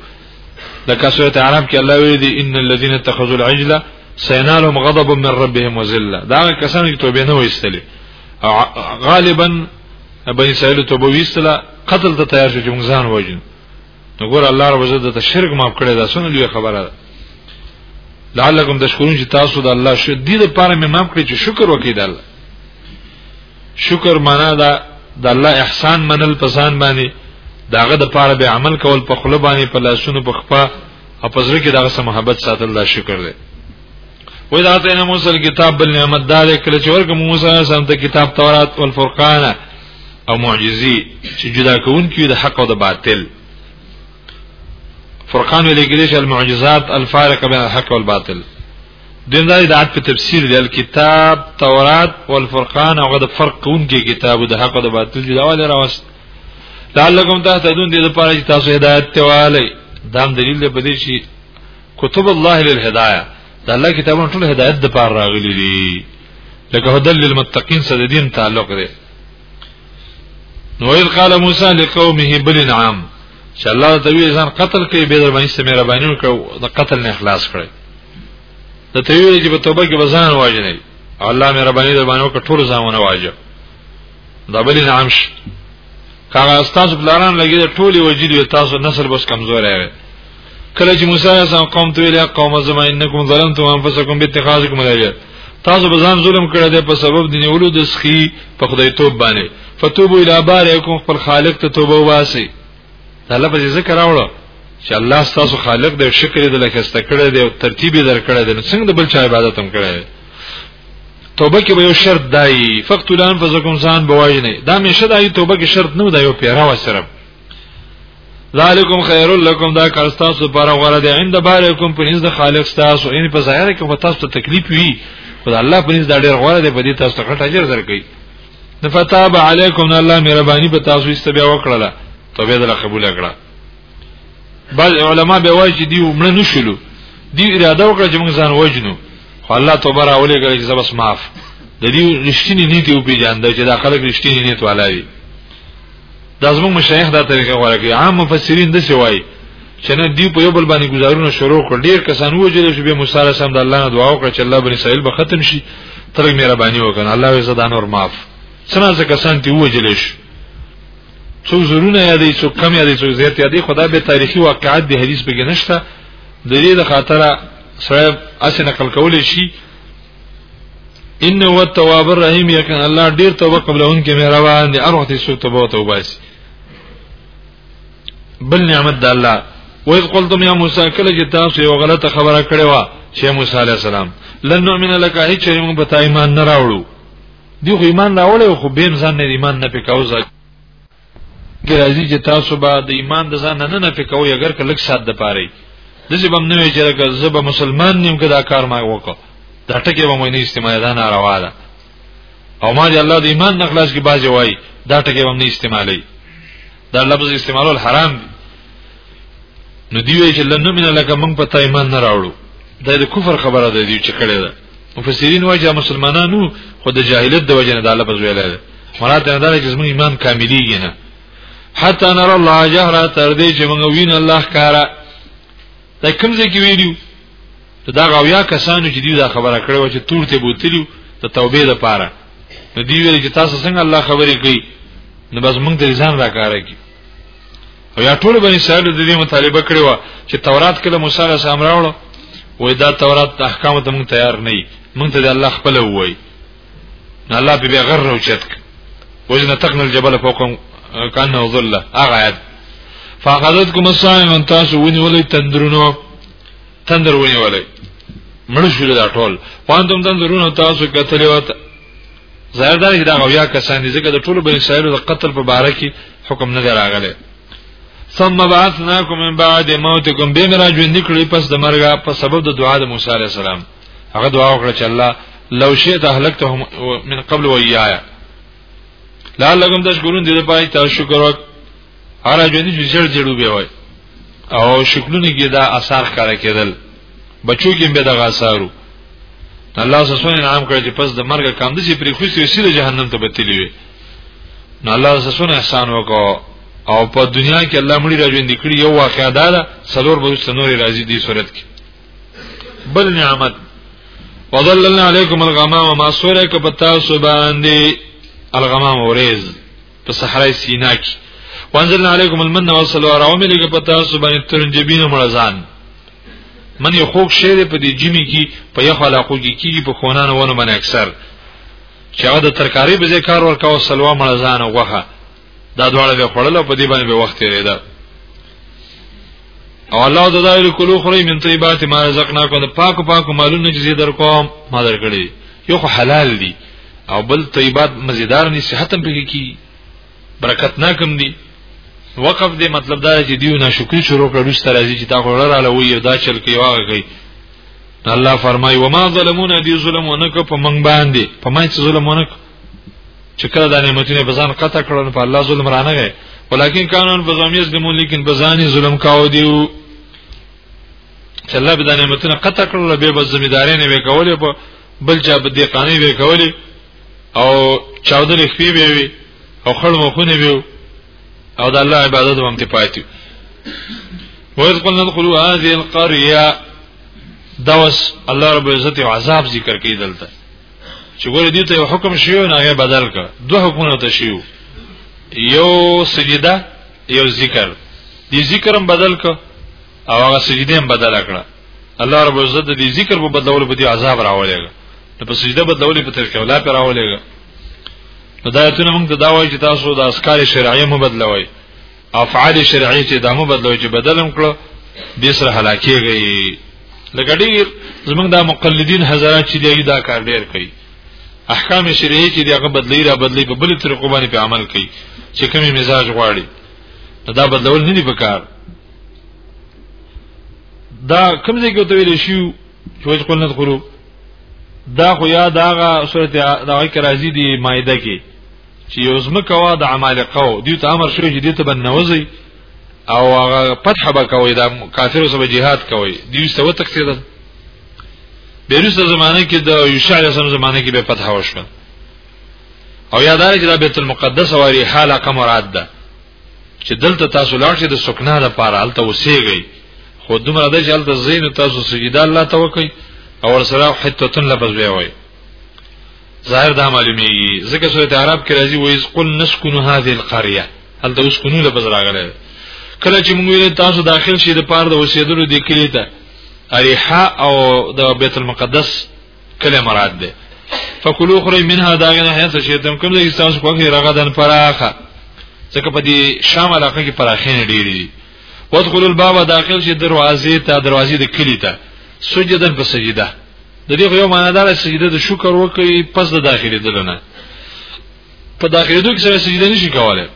لکه سورته عرب کې الله ویل دي ان الذين اتخذوا العجل سينالهم غضب من ربهم وذله دا کسان چې توبه نه وستله غالبا بني اسرائیل ته به ویستله قتل ته تیار شو چې موږ ځان وژنو نو ګور الله رب عزت ته شرک معاف کړی دا څنګه لوی خبره ده لعلکم تشکرون چې تاسو د الله شو دې لپاره مې معاف کړی چې شکر وکړئ د الله شکر معنا دا د الله احسان منل پسان باندې داغه د پاره به عمل کول په خله باندې په لاسونو په خپه او په زړه کې داغه سم محبت ساتل دا شکر دی وې دا ته موسی الكتاب بل نعمت دار کړ چې ورکه موسی سم ته کتاب تورات او فرقان او معجزي چې جدا کون کې د حق او د باطل فرقان ویل کېږي چې المعجزات الفارق بین الحق والباطل دین دا د عادت په تفسیر دی کتاب تورات او فرقان هغه د فرق کون کې کتاب د حق او د باطل جدا ول راوست لعلکم تهتدون دې لپاره چې تاسو هدایت ته والی دا دلیل دی په دې چې کتب الله للهدايه دا الله کتابونه ټول هدایت د پاره راغلي دي لکه هدل للمتقین سره دین تعلق دی نو اذ قال موسی لقومه بل انعام چې الله تعالی ځان قتل کوي به در باندې سمه ربانی وکړو د قتل نه اخلاص کړي د تویل چې په توبه کې وزن واجنې الله مې ربانی در باندې وکړ ټول ځامونه واجب دا بل انعام شي کاغه استاد بلاران لګي ټولي وجدي تاسو نسل بس کمزور وي کله چې موسی علیه السلام قوم ته ویل قوم زما انکم ظلمتم انفسکم باتخاذکم الایات تاسو به ځان ظلم کړی دی په سبب د نیولو د سخی په خدای توب باندې فتوبوا الی بارئکم خپل خالق ته توبه واسي دا لپس ذکر راوړو چې الله ستاسو خالق دی شکر دې لکه است کړی دی او ترتیب یې درکړی دی څنګه د بل چا عبادت هم کړی دی توبه کې به یو شرط دای فقط لان فزکم ځان بواجنه دا مشه دای توبه کې شرط نه دی یو پیرا وسره ذالکم خیر لکم دا کار تاسو پر غره دی عند بارکم په نزد خالق تاسو ان په ظاهر کې په تاسو ته تکلیف وی خدای الله په نزد ډیر غره دی په دې تاسو ته اجر درکړي نفتاب علیکم الله مهرباني په تاسو استبیا وکړه توبه دل قبول کړه بعض علما به وایي چې دی ومړ نه شلو دی اراده وکړه چې موږ ځان وجنو خو الله توبه راولې کړي چې زبس معاف د دې رښتینی نیت او پیجاندل چې دا خلک رښتینی نیت والای دا زموږ مشایخ دا طریقه غوړه کوي عام مفسرین د څه وایي چې نه دی په یو بل باندې گزارونه شروع کړ ډیر کسان وجل شو به موسی علیه السلام د الله نه دعا وکړه چې الله بنی اسرائیل به ختم شي تر مهرباني وکړه الله یې زدا نور معاف څنګه کسان تی وجل شو څو زرونه یادې څو کم یادې څو زیات یادې خدا به تاریخي واقعات د حدیث به نشته د دې د خاطر سره اسنه نقل کول شي انه هو التواب الرحیم یقین الله ډیر توبه قبلون کې مهربان دی ار وخت سو توبه توبه شي بل نعمت د الله وإذ قلتم يا موسى کله چې تاسو یو غلطه خبره کړې و چې موسی عليه السلام لن نؤمن لك هیڅ موږ به ایمان نه راوړو دی خو ایمان راوړې خو به ځان نه ایمان نه پکاوځي کې راځي چې تاسو به د ایمان د ځان نه نه فکوي اگر که لږ سات د پاره د چې بم نه وي چې راګه زب مسلمان نیم که دا کار ما وکړ دا ټکی به مې نه استعمال ده نه روا ده او ما دې الله د ایمان نه خلاص کې باځي وای دا ټکی به مې استعمالي دا لفظ استعمالول حرام دي نو دی وی چې لنو من لکه مونږ په تایمان نه راوړو دا د کفر خبره ده دی چې کړی ده مفسرین وایي چې مسلمانانو خو د جاهلیت د وجه نه د لفظ ویل دی مراد دا دی چې زموږ ایمان کاملیږي نه حتی نر الله جهره تر دې چې موږ وین الله کارا دا کوم ځای کې ویلو دا غویا کسانو چې دوی دا خبره کړې و چې تور ته بوتلیو د توبې لپاره نو دی ویل چې تاسو څنګه الله خبرې کوي نو بس موږ د ځان را کارا کی او یا ټول بنی اسرائیل د دې مطالبه کړې و چې تورات کې د موسی علیه السلام راوړو وې دا تورات د احکام ته مونږ تیار نه یې مونږ ته د الله خپل وای نه الله به بیا غر راوچت وجنه تقن الجبل فوقهم کانه ظل هغه آیت فاخذتكم الصائم ان تاسو ونی ولې تندرونو تندر ونی ولې مړ شول دا ټول پاندوم تندرونو تاسو کتلې وته ظاهر دا چې دا غویا کسان دي ځکه د ټولو بنی اسرائیل د قتل په باره کې حکم نه راغلی ثم بعثناکم من بعد موتکم به مرا ژوند کړی پس د مرګه په سبب د دعا د موسی علی السلام هغه دعا وکړه چې الله لو شئت اهلكتهم من قبل ويايا لعلكم تشكرون دې په پای تاسو شکر وکړئ هر ژوند چې جړ جړو به وای او شکلونه کې دا اثر ښکاره کېدل بچو کې به دغه اثرو الله سبحانه انعام کړ چې پس د مرګ کم دي چې پرې خوشي وسیل جهنم ته بتلی وي نو الله سبحانه احسان وکاو او په دنیا کې الله مړي راځوندې کړی یو واقعا دا ده څلور به سنوري راځي دې صورت کې بل نعمت وظللنا علیکم الغمام ما سوره کې پتا سبحان دی الغمام اوریز په صحرای سینا کې وانزلنا علیکم المن والسلوى راو مې لګ پتا سو باندې ترنجبین مړزان من یو خوک شعر په دې جمی کې په یو علاقو کې کیږي په خونانو ونه باندې اکثر چې هغه د ترکاری به ذکر ورکاو سلوا مړزان غوخه دا دواړه به خړل په دې باندې به وخت لري دا او الله د دایره کولو خوري من طیبات ما رزقناکم د پاکو پاکو مالونو چې در کوم ما درکړي یو خو حلال دي او بل طیبات مزیدار نه صحت هم پکې کی برکت نه کم دي وقف دې مطلب دا چې دیو نه شکر شروع کړو ستاره چې تا خو رااله وي دا چل کې واغ کوي الله فرمای و ما ظلمون دی ظلمونک په من باندې په ما چې ظلمونک چې کله دا نعمتونه په ځان قطع کړو په الله ظلم رانه غي ولیکن قانون په زمیز د مون لیکن په ځان ظلم کاو دیو چې الله به دا نعمتونه قطع کړل به به ځمیدارې نه وکولې په بل چا به دې قانې وکولې او چاودل خپې به وي او خړ مخونه به او د الله عبادت هم ته پاتې وایز قلنا ادخلوا هذه القريه دوس الله رب عزت عذاب ذکر کوي دلته چې ګوره دې ته یو حکم شیو نه هغه بدل کړ دوه حکمونه ته شیو یو سجده یو ذکر دې ذکر هم بدل کړ او هغه سجده هم بدل کړ الله رب عزت دې ذکر په بدلولو په دې عذاب راولېګ نو په سجده بدلولې په تر کې ولا پر راولېګ هدایتونه موږ ته دا وایي چې تاسو د اسکار شرعي مو بدلوي افعال شرعي چې دمو بدلوي چې بدلم کړو دې سره هلاکیږي لکه ډیر زمونږ د مقلدین حضرات چې دی دا کار ډیر کوي احکام شرعي چې دغه بدلی را بدلی په بل طریقو باندې په عمل کوي چې کومي مزاج غواړي دا بدلول نه دی پکار دا کوم ځای کې ته ویل شو چې وځ قلنا غروب دا خو یا داغه سورته داغه کرازی دی مایده کې چې یو زمکه وا د عمالقه او دوی ته امر شوی چې دې ته بنوځي او هغه فتح به کوي دا کافرو سره جهاد کوي دوی سره تکسیدل بیرسته زمانه کې د یوشع علیه السلام زمانه کې به فتح وشو او یادار چې د بیت المقدس او ریحال کم مراد ده چې دلته تاسو لاړ شئ د سکنا د پاره هلته وسیږئ خو دومره د جلد زین تاسو سجده الله ته وکي او سره حتتن لفظ وی وای ظاهر دا معلومیږي ځکه سورته عرب کې راځي وایز قل نسكن هذه القريه هل دا اوس کونو لپاره راغلی کله چې موږ ویل تاسو داخل شئ د پاره د اوسېدلو د کلی ته اریحا او د بیت المقدس کله مراد ده فکلوا خری منها داغه حیث شیتم کوم ځای تاسو کوی رغدن فراخه ځکه په دې شام علاقه کې پراخین ډېری دي وادخلوا الباب داخل شي دروازې ته دروازې د کلی ته سجدن په سجده د دې یو معنی دا سجده د شکر وکړي پس د داخلي دلنه په داخلي دوی سره سجده نشي کولای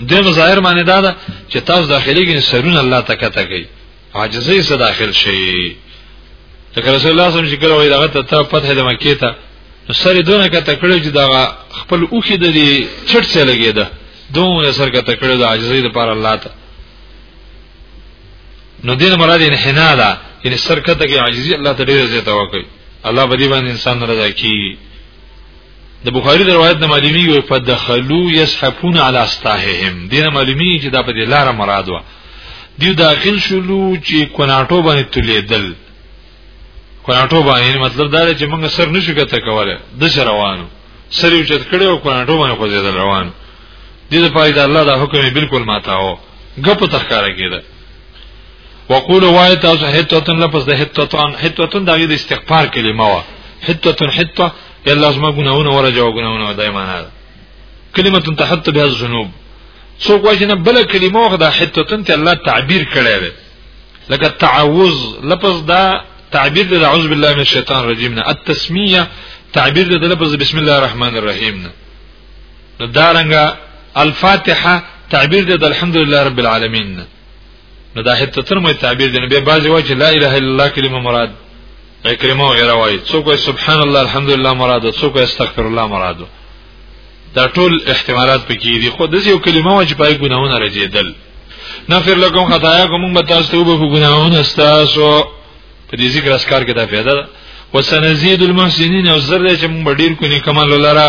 دغه ظاهر معنی دا ده چې تاسو داخلي کې سرون الله تکا تکي عاجزي سره داخل شي ته رسول الله صلی الله علیه وسلم چې کله وای دغه ته فتح د مکه ته نو سره دونه کته کړو چې دا خپل اوخي د دې چټ څه لګیدا دوه سر کته کړو د عاجزۍ لپاره الله ته نو دین مراد انحنا ده یعنی سرکته کې عاجزی الله ته ډیره زیاته وکړي الله بدی باندې انسان رضا کی د بخاری د روایت نه معلومی وي په دخلوا يسحفون على استاههم دین معلومی چې دا په دې لار مراد و دیو داخل شلو چې کناټو باندې تلیدل کناټو باندې مطلب دا چې موږ سر نشو کته کوله د روانو سر یو چت کړي او کناټو باندې خوځیدل روان دي د پای د الله د حکم بالکل ماتاو غپ تخکاره کېده وقول وای تاسو حتتن لفظ د حتتان حتتن دغه د استغفار کلمه وا حتتن حته یلا زما ګناونه ورجه او ګناونه دای معنا ده کلمه تحت بها الذنوب سو کوی نه بل کلمه وخت د حتتن ته الله تعبیر کړی دی لکه تعوذ لفظ دا تعبیر د اعوذ بالله من الشیطان الرجیم نه التسمیه تعبیر د لفظ بسم الله الرحمن الرحیم نه نو دارنګه الفاتحه تعبیر دی د الحمدلله رب العالمین نو دا هته تر مې تعبیر دی به بعضی وایي چې لا اله الا الله کلمه مراد ای کلمه غیره وایي څوک سبحان الله الحمدلله مراد څوک استغفر الله مراد دا ټول احتمالات پکې دي خو د یو کلمه واجب چې پای ګناونه رجیدل نفر لکم خطایا کوم به تاسو ته وبخو ګناونه تاسو په دې ذکر اسکار کې دا پیدا ده وسنزيد المحسنين او زر دې چې موږ ډیر کو نه کمال لره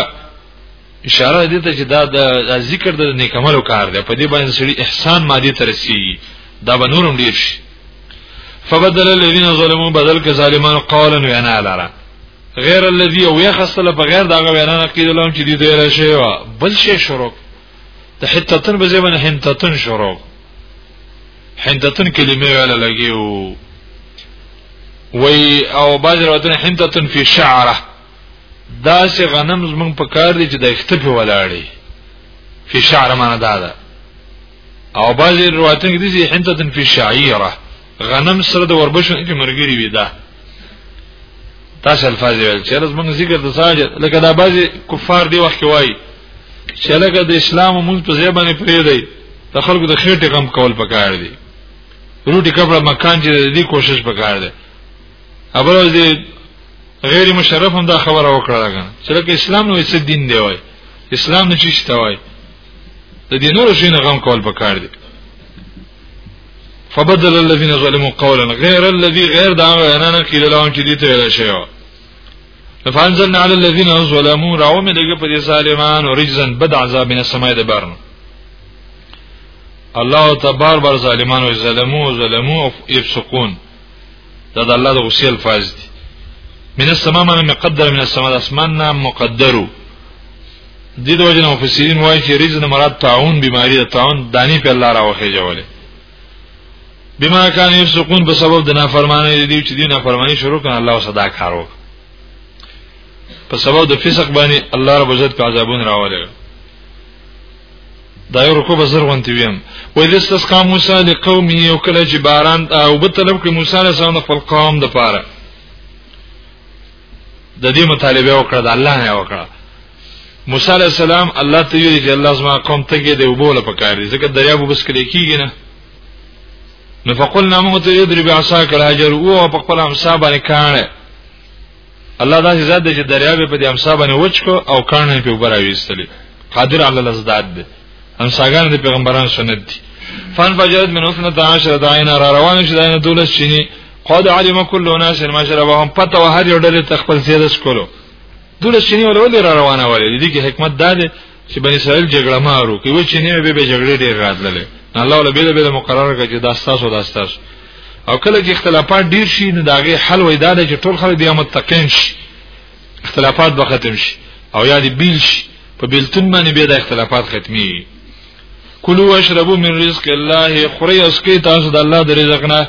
اشاره دې ته چې دا د ذکر د نیکملو کار دی په دې باندې سړي احسان مادي ترسي دا به نورم ډیر شي فبدل الذين ظلموا بدل ک ظالمان قولا وینا لاره غیر الذي او يخصل په غیر داغه وینا نه کیدل هم چې دې ته را شي وا بل شي شروع ته حتتن به زمن حنتتن شروع حنتتن کلمه ویل لګي او وی او باز روایتونه حنتتن فی شعره دا سه غنم زمون په کار دي چې د اختفي ولاړي فی شعر معنا دا ده او بعضی روایتونه دي چې حنتتن فی شعیره غنم سره د وربشو کې مرګري وي دا تاسو الفاظ ویل چې زمون ذکر د ساجد لکه دا بعضی کفار دی وخت وایي چې لکه د اسلام او مونږ په ځای باندې پرې دی د خلکو د خېټې غم کول پکار دي روټي کپڑا مکان چې دې کوشش پکار دي ابل ورځي غیر مشرف هم دا خبره وکړه لګا چې لکه اسلام نو څه دین دی وای اسلام نه چیشته وای د دې نور شي نه غم کول پکار دی فبدل الذين ظلموا قولا غير الذي غير دا انا نه کیل لهم چې دې ته ویل شي فانزلنا على الذين ظلموا راو مې دغه په دې ظالمان او رجزن بد عذاب من السماء د بارن الله تبار بر ظالمان او ظلمو ظلمو افسقون دا د الله د غصې الفاظ دي من السماء من مقدر من السماء د اسمان نه مقدرو د دې وجه نه مفسرین وایي چې رزق مراد تعاون بیماری د تعاون دانی په الله راوخه جوړه بما کان یفسقون په سبب د نافرمانی دي چې دي نافرمانی شروع کړه الله صدا کارو په سبب د فسق باندې الله رب عزت په عذابون راولل دا یو رکو بزر غونتی ویم وې د استسقا موسی د قوم یو کله چې باران او به طلب کې موسی علیه السلام خپل قوم د پاره د دې مطالبه وکړه د الله نه وکړه موسی علیه السلام الله ته ویل چې الله زما قوم ته کې دی وبوله پکار دي ځکه دریاب وبس کړي کیږي نه نو فقلنا موږ ته یې درې بیا عصا کړه اجر او په خپل امسا باندې کانه الله داسې ذات دی چې دریا به په دې امسا باندې وچکو او کانه په اوبر اويستلې قادر علی الازداد دی امساګان د پیغمبرانو سنت دي فن فجرت من افنت عشر دعینا را روان شي دعینا دولس چینی قد علم كل ناس ما شربهم پته و هر یو ډلې تخپل زیادس کولو دولس چینی ولولې را روانه ولې دي کې حکمت دا دی چې بنی اسرائیل جګړه مارو کې و چې نه به به جګړې ډېر راتللې الله ولا بیل بیل مقرره کړ چې داستا سو داستا او کله چې اختلافات ډیر شي نو داغه حل وای دا چې ټول خلک بیا متقین شي اختلافات به ختم شي او یا دې بیل شي په بیلتون باندې بیا د اختلافات ختمي کلوا واشربوا من رزق الله خوري اسکی تاسو د الله د رزق نه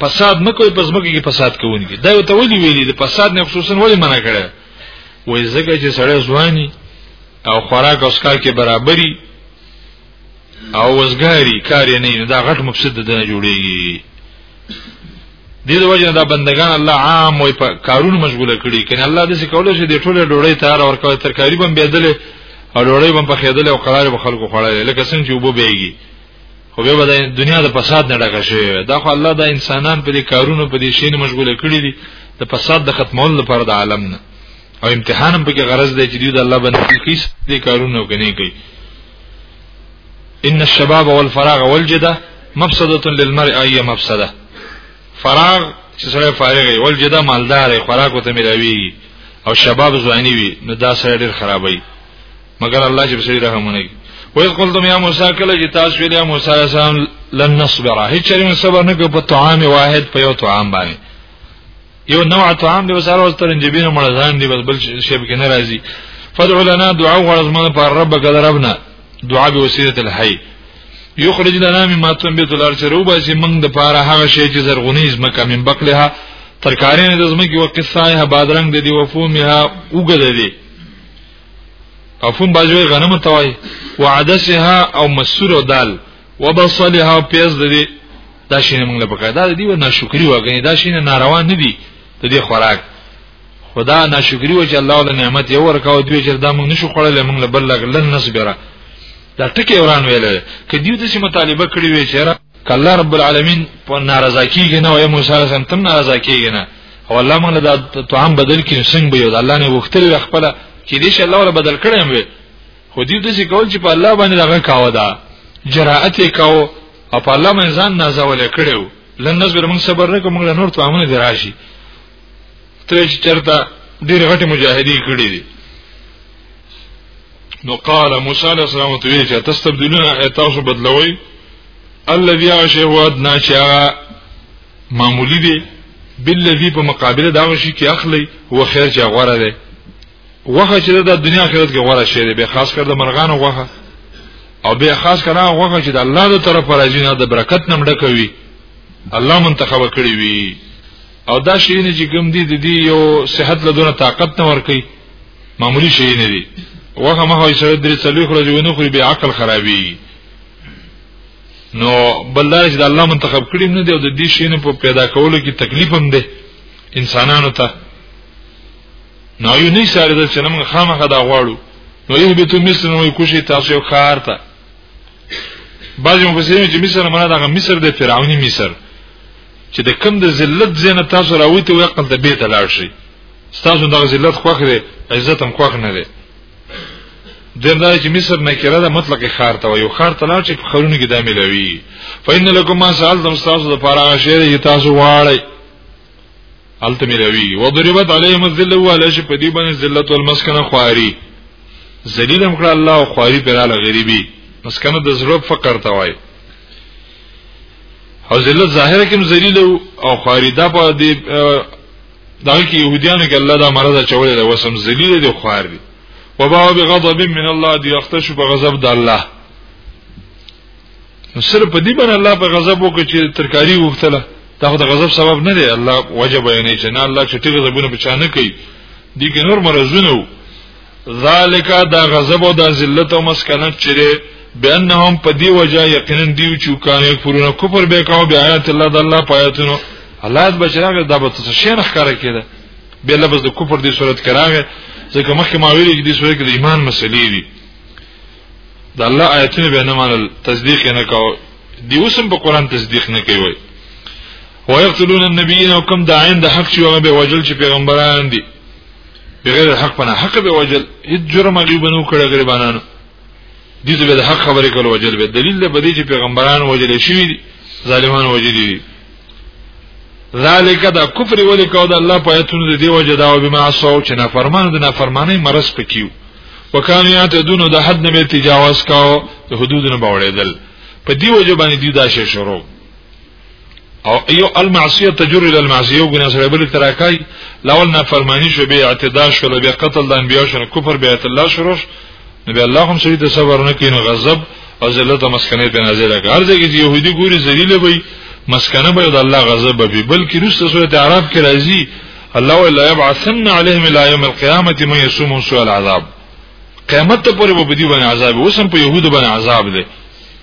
فساد مکوې پس مکه کې فساد کوونکی دا یو ته ولي ویلي د فساد نه خصوصا ولي منع کړي وای زګه چې سړی ځواني او خوراک او سکار کې برابرۍ او وزګاری کار نه دا غټ مفسد ده نه جوړیږي دې د وجه دا بندگان الله عام وي په کارونو مشغوله کړي کنه الله دې کولای شي د ټوله ډوړې تار او کوي ترکاری بم بيدلې او ډوړې بم په خېدلې او قرار به خلکو خړلې لکه څنګه چې وبو بيږي خو به د دنیا د فساد نه ډکه شوی دا خو الله دا انسانان په دې کارونو په دې شی نه مشغول کړي دي د فساد د ختمولو لپاره د عالم نه او امتحان هم پکې غرض دی چې دوی د الله باندې کیس دې کارونه کوي کوي ان الشباب والفراغ والجده مفسده للمرء اي مفسده فراغ چې سره فارغ وي والجده مالدار خوراک وته ملاوي او شباب ځواني وي نو دا سره ډیر خرابوي مگر الله چې بسری رحمونه کوي وای قلتم یا موسی کله چې تاسو ویل یا موسی السلام لن نصبر هیڅ چرې صبر نه کوي په طعام واحد په یو طعام باندې یو نوع طعام دی وساره اوس ترنج بینه مړ ځان دی بس بل شی به نه راځي فدع لنا دعا ورزمن پر رب قد ربنا دعا به وسیله الحی یخرج لنا مما تنبت الارض چرو باسي موږ د پاره هغه شی چې زرغونی زمکه من بقلها ترکارین د زمکه او قصایه بادرنګ د دی وفومها وګد دی افون باجوي غنم توای وعدسها او مسور دال وبصلها پیاز د دې دا شینه موږ له پکای دا دی و ناشکری وګنی دا شینه ناروا نه دی د دې خوراک خدا ناشکری و چې الله له نعمت یو ورکاو دوی چې دا موږ نشو خړل موږ له بل لن نصبره دا ټکی وران ویل ک دیو د چې مطالبه کړی وی چې کله رب العالمین په ناراضه کیږي نه او موسی سره تم ناراضه کیږي نه او الله موږ دا طعام بدل کړي څنګه به یو الله نه وختل خپل چې دې الله ولا بدل کړي هم خو دې د څه کول چې په الله باندې دغه کاوه دا جرأت یې کاو او په الله باندې ځان نازول کړو لن نصبر موږ صبر نه کوم موږ نور طعامونه دراشي ته چې چرته ډېر غټي مجاهدي کړې دي نو قال موسی علیہ السلام ته ویل چې تستبدلون تاسو بدلوي الذي عاش هو ادنا شاء معمولی دی بالذي په مقابله دا شي کې اخلي هو خیر چې غوړه ده وغه چې د دنیا آخرت کې غوړه شي به خاص کر د مرغانو وغه او به خاص کنا وغه چې د الله د طرف راځي نه د برکت نم ډکوي الله منتخب کړی وي او دا شي نه چې کوم دي د دې یو صحت له دونه طاقت نه ور کوي معمولی شي نه دي وغه ما هوی سره درې څلوي خو ځونه خو به عقل خرابي نو بلدار چې د الله منتخب کړي نه دی او د دې شی نه په پیدا کولو کې تکلیف هم دی انسانانو ته نو یو نه سره د چې موږ خامخا دا غواړو نو یې به تو مصر نو کوشي تاسو یو کار ته بعضی مفسرین چې مصر معنا دا مصر د فرعونی مصر چې د کم د ذلت زینه تاسو راوي ته وقل د بیت لاړ شي تاسو د ذلت خوخره عزت هم خوخ نه لري دردا چې مصر نه کړه د مطلق خار ته یو خار ته لاړ چې په خرونو کې دامه لوي فین لکم ما سال دم تاسو د پاره شعر چې تاسو واړی الته ملوي وضربت عليهم الذل ولا شي په دې باندې ذلت والمسكنه خواري ذلیل هم کړ الله او خواري پراله غریبي مسکنه د زړه فقر ته وای او ذلت ظاهره کې ذلیل او خواري دا په دې دا کې يهوديانو کې الله دا مرزه چولې ده وسم ذلیل دي خوار دي وباو بغضب من الله دی اختش په غضب د الله نو سره په دې باندې الله په غضب وکړي چې ترکاری وختله دا خو د غضب سبب نه دی الله وجب یې نه چې نه الله چې ټي غضبونه بچانه کوي دي کې نور مرزونه ذالک دا غضب او دا ذلت او مسکنت چره بانهم په دی وجه یقینا دیو چې کان یکفرون کفر به کاو بیا آیات الله د الله پایتونو الله بچراغه دا به څه شي نه ښکارا کېده به لفظ د کفر دی صورت کراغه ځکه مخکې ما ویلي چې د صورت کې د ایمان مسلې دي د الله آیتونه به نه منل تصدیق نه کاو دی اوسم په قران تصدیق نه کوي ويقتلون النبيين وكم داعين د حق چې هغه به وجل چې پیغمبران دي بغیر حق پنه حق به وجل هیڅ جرم علی بنو کړه غریبانانو دي چې د حق خبرې کول وجل به دلیل ده بدی چې پیغمبران وجل شي دي ظالمان وجل دي ذالک دا کفر ولې کو دا الله په ایتونو دی وجه دا او بما سو چې نه فرمان ده نه فرمانه مرز پکیو وکانو یات دونو د حد نه تجاوز کاو د حدود نه باوړېدل په دی وجه باندې دی دا شی شروع او ایو المعصیه تجر الى المعصیه او ګناه سره بل تراکای لاول نه فرمانی شو به اعتدا شو به قتل د انبیا شو کفر به الله شروع نبی الله هم سړي ته صبر نه کین غضب او ذلت مسکنه په نازله کړ ځکه چې يهودي ګوري ذلیل وي مسکنه به د الله غضب به بلکې رسته سورۃ اعراف کې راځي الله ولا يبعثن عليهم الى يوم القيامه من يسوم سوء العذاب قیامت ته پورې به بدی باندې عذاب اوس هم په يهودو باندې عذاب دی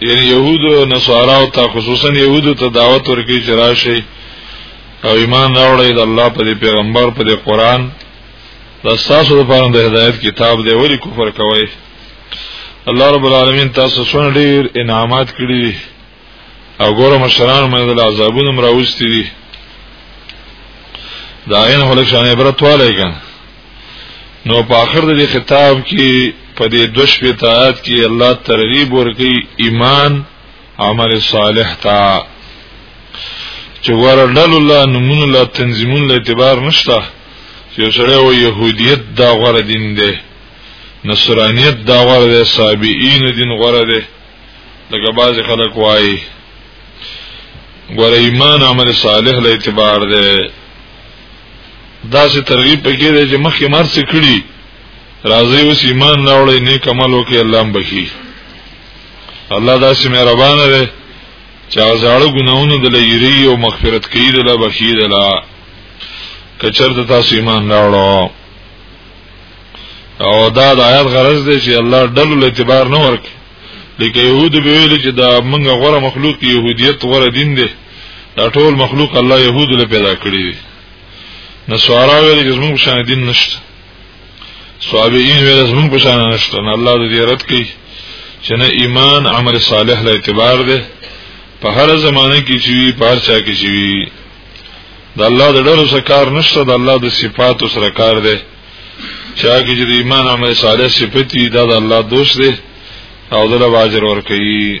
یعنی يهود او نصارا او تا خصوصا يهود ته دعوت ورکړي چې راشي او ایمان راوړی د الله په دې پیغمبر په دې قران دا تاسو لپاره د هدایت کتاب دی ولی کفر کوي الله رب العالمین تاسو څونه ډیر انعامات کړی او ګوره مشران مې د عذابونو مراوستي دي دا عین هلک شان عبرت والے کړه نو په اخر د خطاب کې په دې دوش په تاعت کې الله ترغیب ورکړي ایمان عمل صالح تا چې ورډل الله نمون الله تنظیمون له اعتبار نشته چې سره و يهوديت دا غره دین دی نصرانيت دا غره دی صابئین دین غره دی لکه بعض خلک وایي ګور ایمان عمل صالح له اعتبار دی دا چې ترغیب پکې دی چې مخکې مار څه کړي راځي اوس ایمان راوړي نیک عمل وکړي الله هم بخي الله دا چې مهربان دی چې ازاړو ګناونو د لری او مغفرت کوي د الله بخي د الله کچرته تاسو ایمان راوړو او دا د آیات غرض دی چې الله ډلو اعتبار نه ورکړي لکه يهود به ویل چې دا موږ غوړه مخلوق يهوديت غوړه دین دی دا ټول مخلوق الله يهود له پیدا کړی دي نسوارا ویل چې موږ شان دین نشته صابئین ویل چې موږ شان نشته نه الله دې رد کړي چې نه ایمان عمل صالح له اعتبار ده په هر زمانه کې چې وي په هر چا کې چې وي د الله د ډول سره کار نشته د الله د صفاتو سره کار ده چا کې چې د ایمان عمل صالح صفتی دا د الله دوست ده او دله باجر ور کوي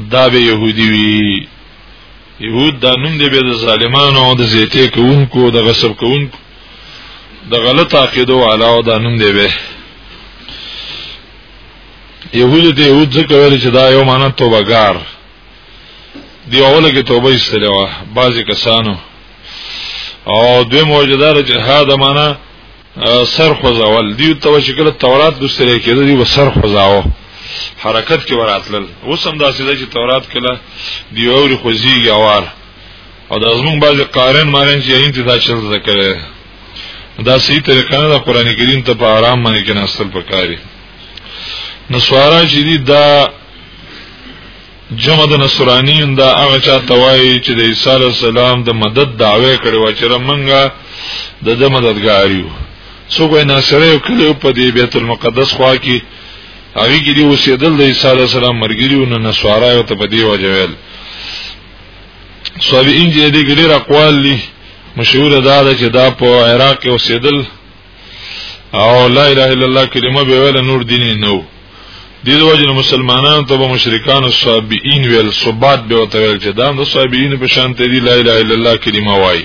دا به يهودي وي يهود دا نوم دی به د ظالمانو د زيته کوونکو د غصب کوونکو د غلط عقیدو علاوه دا نوم دی به يهود ته يهود څه کوي چې دا یو معنی توبګار دی اوله کې توبه ایستلې و بعضی کسانو او دوی موجودار چې هدا معنی سر خوځول دی ته چې کله تورات لوستل کېده دی سر خوځاو حرکت کې وراتلل اوس هم داسې ده چې تورات کله دی اوري خوځيږي اوار او د ازمون بعضی قارن مارن چې انت دا چل ذکر دا صحیح طریقه نه د قران کریم ته په آرام باندې کې ناستل پکاري نو سوارا چې دا جمع د نصرانیون دا هغه چا توای چې د عیسی علی السلام د مدد دعوی کړي و چې رمنګا د د مددګاریو څوک یې ناصره یو کلی په دې بیت المقدس خوا کې هغه کې دی اوسېدل د عیسی علی السلام مرګري او نصارا یو ته په دې وجویل سوابین دې دې ګډیر اقوال دي مشهور دا ده چې دا په عراق کې اوسېدل او لا اله الا الله کلمه به ویل نور دین نه وو د دې وجه مسلمانانو ته به مشرکان او صابئین ویل صبات به وته ویل چې دا د صابئین په شان ته دی لا اله الا الله کلمه وای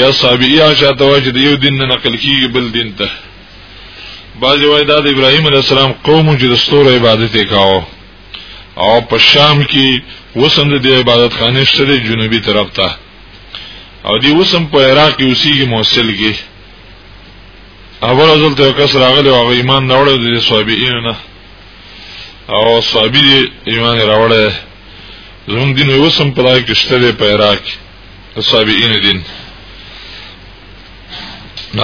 یا صابئیا شاته وای چې یو دین نه نقل کیږي بل دین ته بعضی وای دا د ابراهیم علی السلام قوم چې د ستورو عبادت وکاو او په شام کې وسند د عبادت خانه شته جنوبي طرف ته او دی وسم په عراق کې اوسېږي موصل کې اول ځل ته کس راغلی او ایمان نه وړو د صابئین نه او صابی دی ایمان راوړی زموږ دین وسم په لای کې شته په عراق کې صابئین دین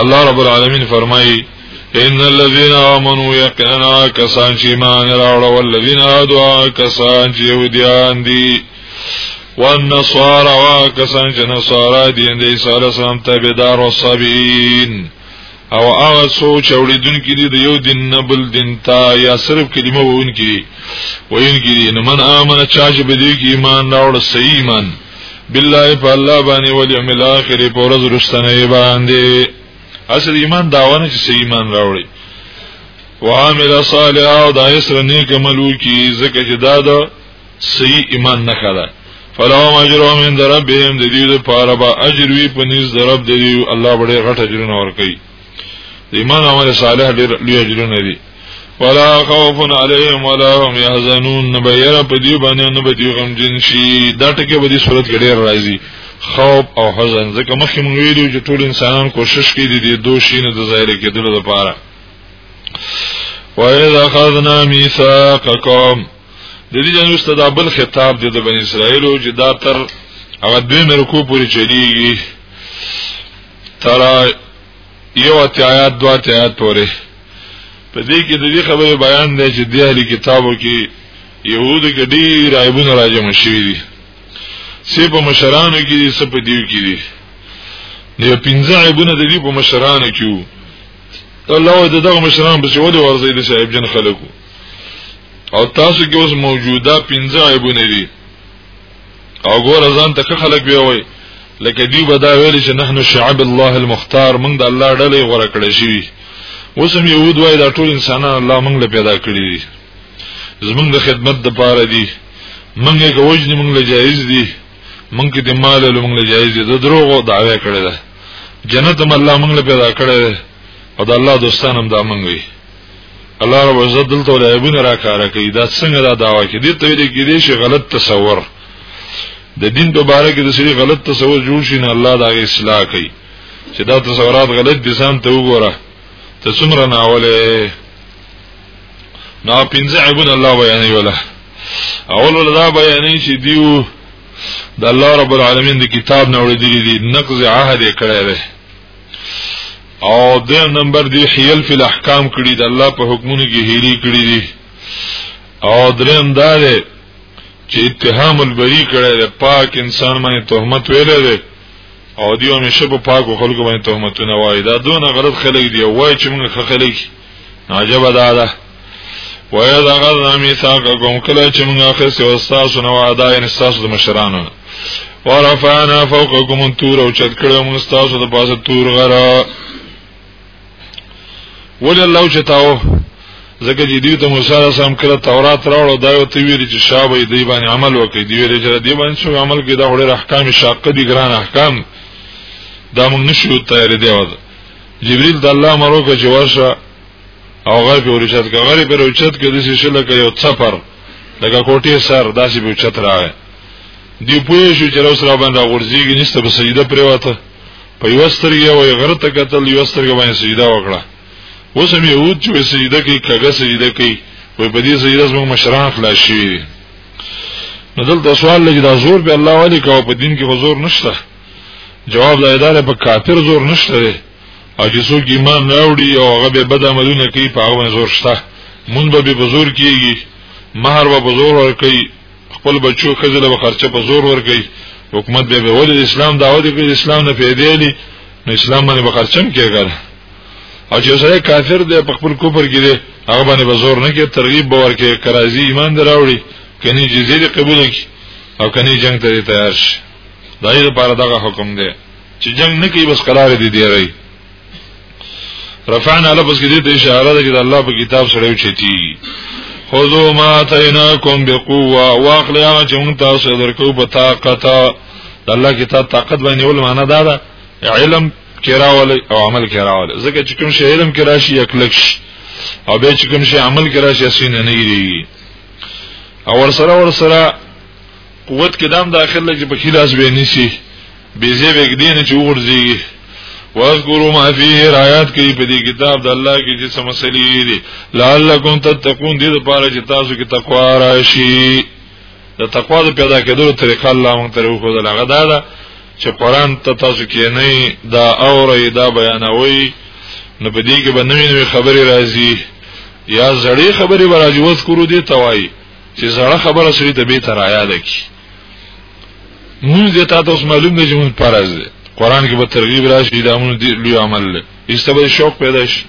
الله رب العالمین فرمایي ان الذين امنوا يقينا كسان چې ایمان راوړل والذین هادوا کسان چې يهوديان دي والنصارى وكسان چې نصارا دي د عیسی علی السلام تابعدار او صابین او هغه سوچ اوریدونکو دي د یو دین نه بل دین ته یا صرف کلمه وونکو دي وینکو دي نو من امن چا چې بده کې ایمان راوړ صحیح ایمان بالله فالله باندې ول یوم الاخر پورز رستنه باندې اصل ایمان داونه چې صحیح ایمان راوړي وعامل صالحا او دا یسر نیک عملو کی زکه چې دا د صحیح ایمان نه کړه فلهم اجرهم عند ربهم د دې لپاره به اجر وي په نس درب د دې الله بڑے غټ اجرونه ورکړي د ایمان عمل صالح ډېر لوی اجرونه دي ولا خوف عليهم ولا هم يحزنون نبير په دې باندې نه به دې غم جن شي دا ټکي به دې صورت کې ډېر راځي خوف او حزن ځکه مخکې مونږ ویلو چې ټول انسانان کوشش کوي د دې دوه شینو د ظاهر کېدلو لپاره وَإِذَا أَخَذْنَا مِيثَاقَكُمْ د دې جنو استدابل خطاب د بنی اسرائیل او جدا تر هغه دوی مرکو پوری چلیږي تر یو آیات دوا آیات پوری په دې کې د دې خبرې بیان دی چې د اهلي کتابو کې يهودو کې ډېر عیبونه راځم شوی دي سه په مشرانو کې دي سه په دیو کې دي د پنځه عیبونه د دې په مشرانو کې وو الله دغه مشران به چې ولې ورځي د صاحب جن خلکو او تاسو کې اوس موجوده پنځه عیبونه دي او ګور ځان ته خلک به وای لکه دی به دا ویل چې نحنو شعب الله المختار موږ د الله ډلې غوړه کړې شي اوس هم یهود وای دا ټول انسانان الله موږ له پیدا کړی دي زمونږ د خدمت د پاره دي موږ یې کوجنی موږ له جایز دي موږ کې د مال له موږ له جایز دي د دروغو دعوی کړی ده جنت هم الله موږ له پیدا کړی او د الله دوستان هم دا موږ وي الله رب عزت دلته له ابن را کار کوي دا څنګه دا داوا کې دي ته ویل کې دي شي غلط تصور د دین په باره کې د سری غلط تصور جوړ شي نه الله دا اصلاح کوي چې دا تصورات غلط دي ځان ته وګوره ته څومره ناوله نا پنځه عیبون الله بیانې ولا اول ولدا بیانې چې دیو د الله رب العالمین د کتاب نه وړي دي نقض عهد کړی دی او د نمبر دی حیل فی الاحکام کړي د الله په حکمونو کې هېری کړي دي او دریم دا ده چې اتهام البری کړي د پاک انسان باندې تهمت ویلې ده او دیو همیشه په پاکو خلکو باندې تهمتونه وایي دا دونه غلط خلک دی وایي چې موږ خلک عجب ده ده وای دا غزا میثاق کوم کله چې موږ اخیسته او تاسو نو ادا ان تاسو د مشرانو ورفعنا فوقكم الطور او چت کړو موږ تاسو د پاسه تور غره ول الله چې تاو ځکه چې دوی ته موسی علیه السلام کله تورات راوړو دا یو تی ویل چې شابه دی باندې عمل وکړي دی ویل چې دی باندې شو عمل کې دا وړه احکام شاقه دي ګران احکام دا موږ نشو تیار دی وځه جبريل د الله مروکه چې ورشه او غر په ورچت کې غر په ورچت کې د شي لکه یو څپر لکه کوټه سر داسې به چت راغی دی پوه شو چې اوس را باندې غورځيږي نشته په سجده پریواته په یو سترګې وای غر ته کتل یو سترګې باندې سجده وکړه اوس هم یو چې سجده کوي کګه سجده کوي وای په دې سجده زموږ مشران خلاص شي نو دلته سوال لګي دا زور به الله والی کوي په دین کې زور نشته جواب دا اداره په کافر زور نشته او چې څوک ایمان راوړي او هغه به بد عملونه کوي په هغه زور شته مونږ به به زور کیږي مہر به زور ور کوي خپل بچو خزله به خرچه په زور ور کوي حکومت به ول اسلام دعوت کوي اسلام نه پیدا لري نو اسلام باندې به خرچم کیږي او چې سره کافر دی په خپل کفر کې دی هغه باندې به زور نه کوي ترغیب به ورکړي کرازي ایمان دراوړي کني جزیه قبول کړي او کني جنگ ته تیار شي دایره لپاره دغه حکم دی چې جنگ نه کوي بس قرار دي دی راي رفعنا لفظ کې دې اشاره ده چې د الله په کتاب سره یو چتی خذو ما تیناکم بقوه واخلیا چې مون تاسو درکو په طاقت الله کتاب طاقت باندې ول معنا دا ده علم کراول او عمل کراول ځکه چې کوم شی علم کرا شي اکلک شي او به چې کوم شی عمل کرا شي سینه نه یری او ورسره ورسره قوت کې دام داخله چې په خلاص به نشي بیزه وګدین چې وګرځي واذکروا ما فيه رايات کې په دې کتاب د الله کې چې سمسلې دي لعلکم تتقون دې لپاره چې تاسو کې تقوا راشي د تقوا د پیدا کېدو طریقه الله مونږ ته وکړه دا هغه دا چې قران ته تاسو کې نه دا اوري دا بیانوي نو په دې کې به نوې نوې خبرې راځي یا زړې خبرې به راځي واذکروا دې توای چې زړه خبره سړي ته به تر آیا ده کی مونږ ته تاسو معلوم دی چې مونږ فرض دی قران کې به ترغیب راشي دا مونږ دی لوی عمل دی ایستبه شوق پیدا شي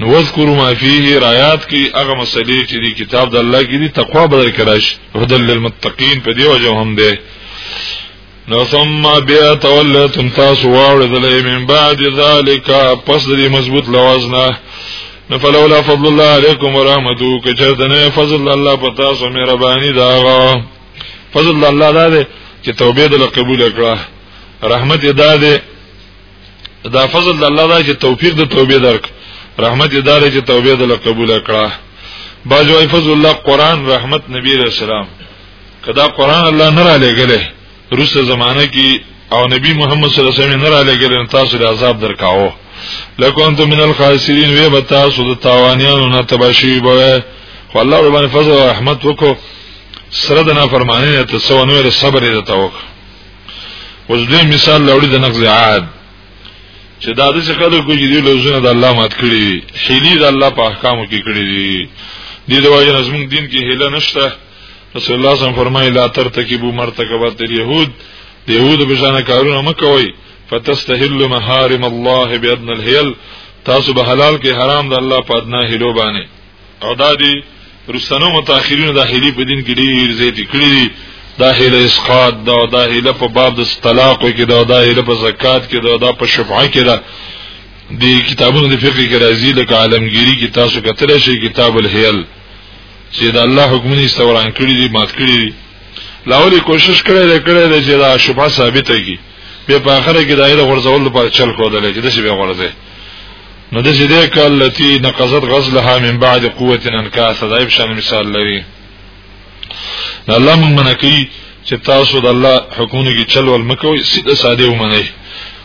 نو وذکروا ما فيه رايات کې هغه مسلې چې دی کتاب د الله کې دی تقوا بدل کړاش هدل للمتقین په دی وجه هم دی نو ثم بیا تولتم تاسو واوړدلې من بعد ذالک پس دې مضبوط لوازنه فلولا فضل الله علیکم ورحمته کچرتنه فضل الله پتا سو مهرباني داغه فضل الله دا دی چې توبه دل قبول کړه رحمت ادا دی دا فضل الله دا چې توفیق د توبه درک رحمت ادا دی چې توبه دل قبول کړه باجوای فضل الله قران رحمت نبی رسول الله کدا قران الله نه را لګلې روسه زمانہ کې او نبی محمد صلی الله علیه وسلم نه را لګلې تاسو له عذاب درکاو لکه انتم من الخاسرین وی به تاسو د تاوانیانو نه تباشی به خو الله رب باندې فضل او رحمت وکړو سره د نافرمانی ته سو نو صبر دې ته وکړو اوس دې مثال لوړی د نقض عاد چې دا د څه خلکو چې دی لوزونه د الله مات کړی حیلی د الله په احکامو کې کړی دی د دې د وایي زموږ دین کې هله نشته رسول الله صلی الله علیه وسلم فرمایي لا ترتکبوا مرتکبات اليهود د يهودو په شان کارونه مکوئ فتستحل محارم الله بأدن الهيل تاسو به حلال کې حرام د الله په ادنا هلو باندې او دا دي رسنو متأخرین د هلی په دین کې ډیر زیات کړی دي دا هله اسقاط دا دا هله په باب د طلاق کې دا دا هله په زکات کې دا دا په شفعه کې دا دی کتابونو د فقہ کې راځي لکه عالمگیری کې تاسو کتل شي کتاب الهیل چې د الله حکمونه استوران کړی دي مات کړی دي لاولي کوشش کړی دی کړی دی چې دا شوبه ثابته کی به په اخر کې دایره غرزول لپاره چل خو دلې چې د شي به غرزه نو د شي دې کال لتی نقضت غزلها من بعد قوه انکاس دا یو شان مثال لري الله مونږ منکی چې تاسو د الله حکمونو کې چل ول مکوئ سیده ساده ومنئ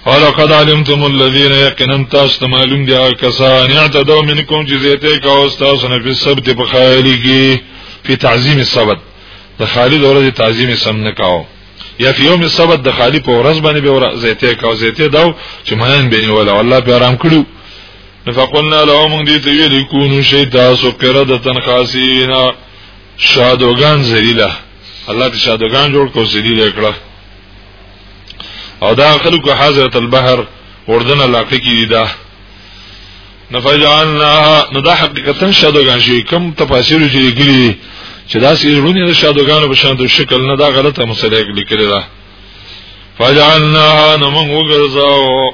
ولقد علمتم الذين يقينن تاسو معلوم دي هغه کسان اعتدوا منكم چې زیته کاو تاسو نه په سبت په خیالي کې په تعظیم السبت د خالی د ورځې تعظیم سم نه کاو یا په یوم السبت د خالی په ورځ باندې به ورځ زیته کاو زیته داو چې مهان بیني ولا الله په آرام کړو نفقلنا لهم دي ته ویل کو نو شي تاسو قردتن خاصینا شادوغان ذلیلہ الله دې شادګان جوړ کو سړي دې کړه او دا خلکو حضرت البحر وردن علاقه کې دا نفجعلنا نو دا حقیقتا شادوغان شي کم تفاسیر چې لیکلي چې دا سیرونه د شادوغانو په شان د شکل نه دا غلطه مسله لیکلي ده فجعلنا نو موږ وګرځاو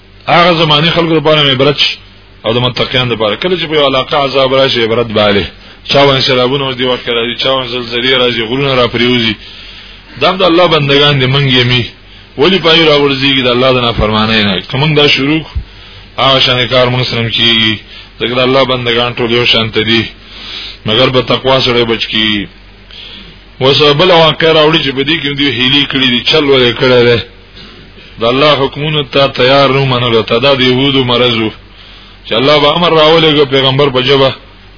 هغه زمانه خلکو لپاره عبرت او د متقین لپاره کله چې په یو علاقه عذاب راشي عبرت باله چا باندې سیلابونه دی وخت راځي چا باندې زلزلې راځي غرونه را پریوزي دا د الله بندگان دي منګ یمي ولی پای را ورزيږي د الله د نافرمانه نه کوم دا شروع هغه شان کار موږ سره کیږي دغه د الله بندگان ټول یو شان دي مګر په تقوا سره بچ کی وسبل واقع راوړي چې په دې کې دوی هلي کړی دي چل ولې کړی د الله حکمونو ته تیار نو منلو ته دا د يهودو مرزو چې الله به امر راولېږي پیغمبر په جبه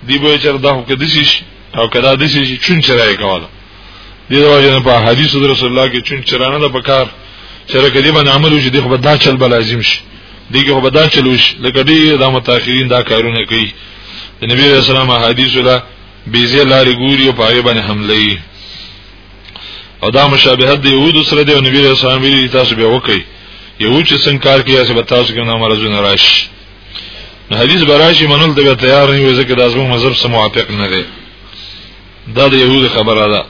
دی به چر دا کې دسی شي او کدا دسی شي چون چرای کوله دې د وجه په حدیث د رسول الله کې چون چرانه د پکار چر کدی باندې عمل وشي دغه به دا چل بل لازم شي دغه به دا چل وشي لکه دې د متأخرین دا کارونه کوي د نبی رسول الله حدیث ولا بیزه لارې ګوري او پاره باندې حمله او دا مشابهت د یهودو سره دی او نبی رسول الله ویلي تاسو به وکړي یو چې څنګه کار کوي چې به تاسو کې نه مرزونه راشي نو حدیث براشي منل ته به تیار نه وي ځکه د ازمو مذهب سره موافق نه دی دا د یهودو خبره ده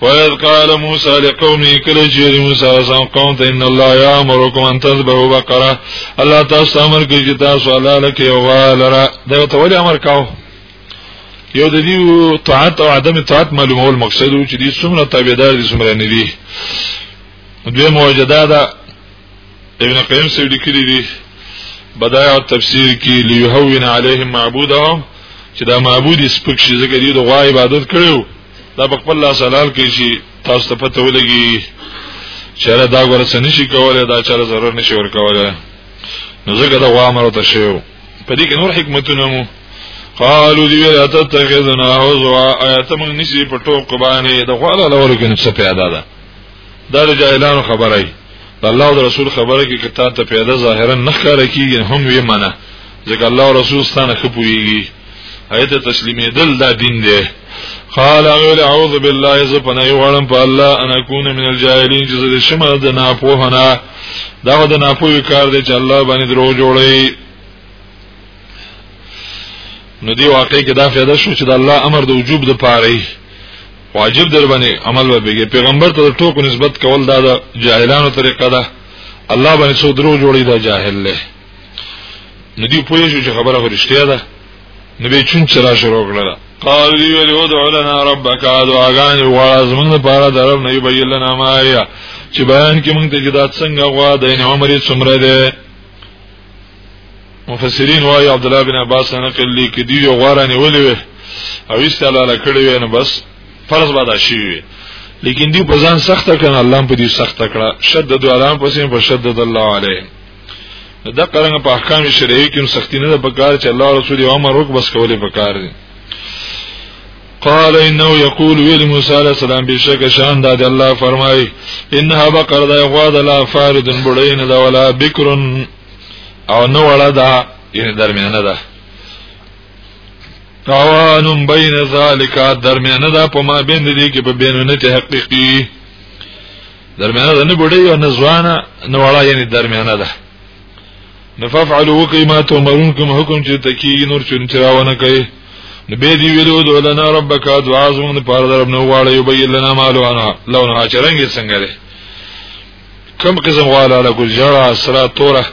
وَإِذْ قَالَ مُوسَى لِقَوْمِهِ كَلَّا جِئْتُ مُوسَى وَسَمَ قَوْمَ إِنَّ اللَّهَ يَأْمُرُكُمْ أَن تَذْبَحُوا بَقَرَةً الله تاسو امر کوي چې تاسو الله لکه یو غالره دا ته ولې امر کاوه یو د دې طاعت او عدم طاعت معلومول مقصد و چې دې څومره تابعدار دي څومره نه دي دوی موجده ده ابن قیم سره لیکلي دي بدایع تفسیر کې لیهون علیهم معبودهم چې دا معبود سپک شي ځکه دې د غوا عبادت کړو دا په خپل الله سلام کې چې تاسو ته پته ولګي چېرې دا غوړ څه نشي کولای دا چېرې ضرر نشي ور کولای نو ځکه دا غوا امر ته شیو په دې کې نور حکمتونه مو قالو دی ویل اتتخذنا هزوا آیت موږ نشي په ټوک باندې د غواړه لور کې نفس پیدا ده دا د جاهلانو خبره ای الله او رسول خبره کې کته ته پیدا ظاهرا نه ښکار کیږي هم وی منه ځکه الله او رسول ستانه خپويږي ایت تسلیمې دل دا دین دی قال اول اعوذ بالله ز پنه غړم په الله ان اكون من الجاهلین چې زه شمه د ناپوهنا دا د ناپوهی کار دی چې الله باندې درو جوړي نو دی واقع کې دا فایده شو چې د الله امر د وجوب د پاره واجب در باندې عمل وبېږي پیغمبر ته ټوکو نسبت کول دا د جاهلانو طریقه ده الله باندې څو درو جوړي دا جاهل له نو دی پوه شو چې خبره خو رښتیا ده نو به چون چرا شروع کړل قال دی ویل او دعو لنا ربک دعاګان غواړ زمونږ لپاره درب نه یبی لنا ما یا چې بیان کې مونږ ته چې دا څنګه غوا د ان عمر څومره ده مفسرین وايي عبد الله بن عباس نه کلی کې دی غوارانه ولې وي او استلاله کړی وي نو بس فرض بادا شي وي لیکن دی په ځان سخته کړه الله په دې سخته کړه شدد علام پسې په شدد الله علیه دا قرانه په احکام شرعي کې سختی نه ده په کار چې الله رسول یې امر وک بس کولې په کار دي قال انه يقول ويل موسى عليه السلام بشك شان داد الله فرمای انها بقر دا غوا د لا فارد بډین دا ولا بکر او نو ولا دا یعنی درمیانه ده توان بین ذالک درمیانه ده په ما بین دي کې په بینونه ته حقيقي درمیانه ده نه بډې او نه ځوانه نه وړه یعنی درمیانه ده نفعلوا وقیما تمرون کوم حکم چې تکي نور چون چراونه کوي نبی دی ویلو دولنا ربک دعا زمون پر درب نو واړی یبین لنا مالو انا لونه چرنګ څنګه ده کم قسم والا له ګجړه سره توره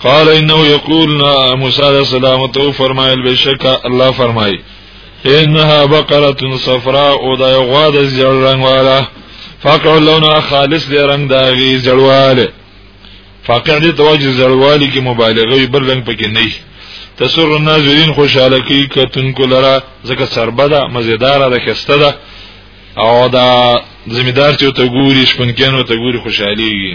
قال انه یقولنا موسی علیہ السلام تو فرمایل بشک الله فرمای انها بقره صفراء او دا یو غوا د زیړ رنگ والا فقع لونها خالص دی رنگ داغي زړواله فقع دې توجه زړوالی کې مبالغه بل رنگ پکې نه تسر الناظرین خوشاله کی کتون کو لرا زکه سربه ده مزیدار ده خسته ده او دا زمیدار چې ته ګوري شپنکانو ته ګوري خوشحاليږي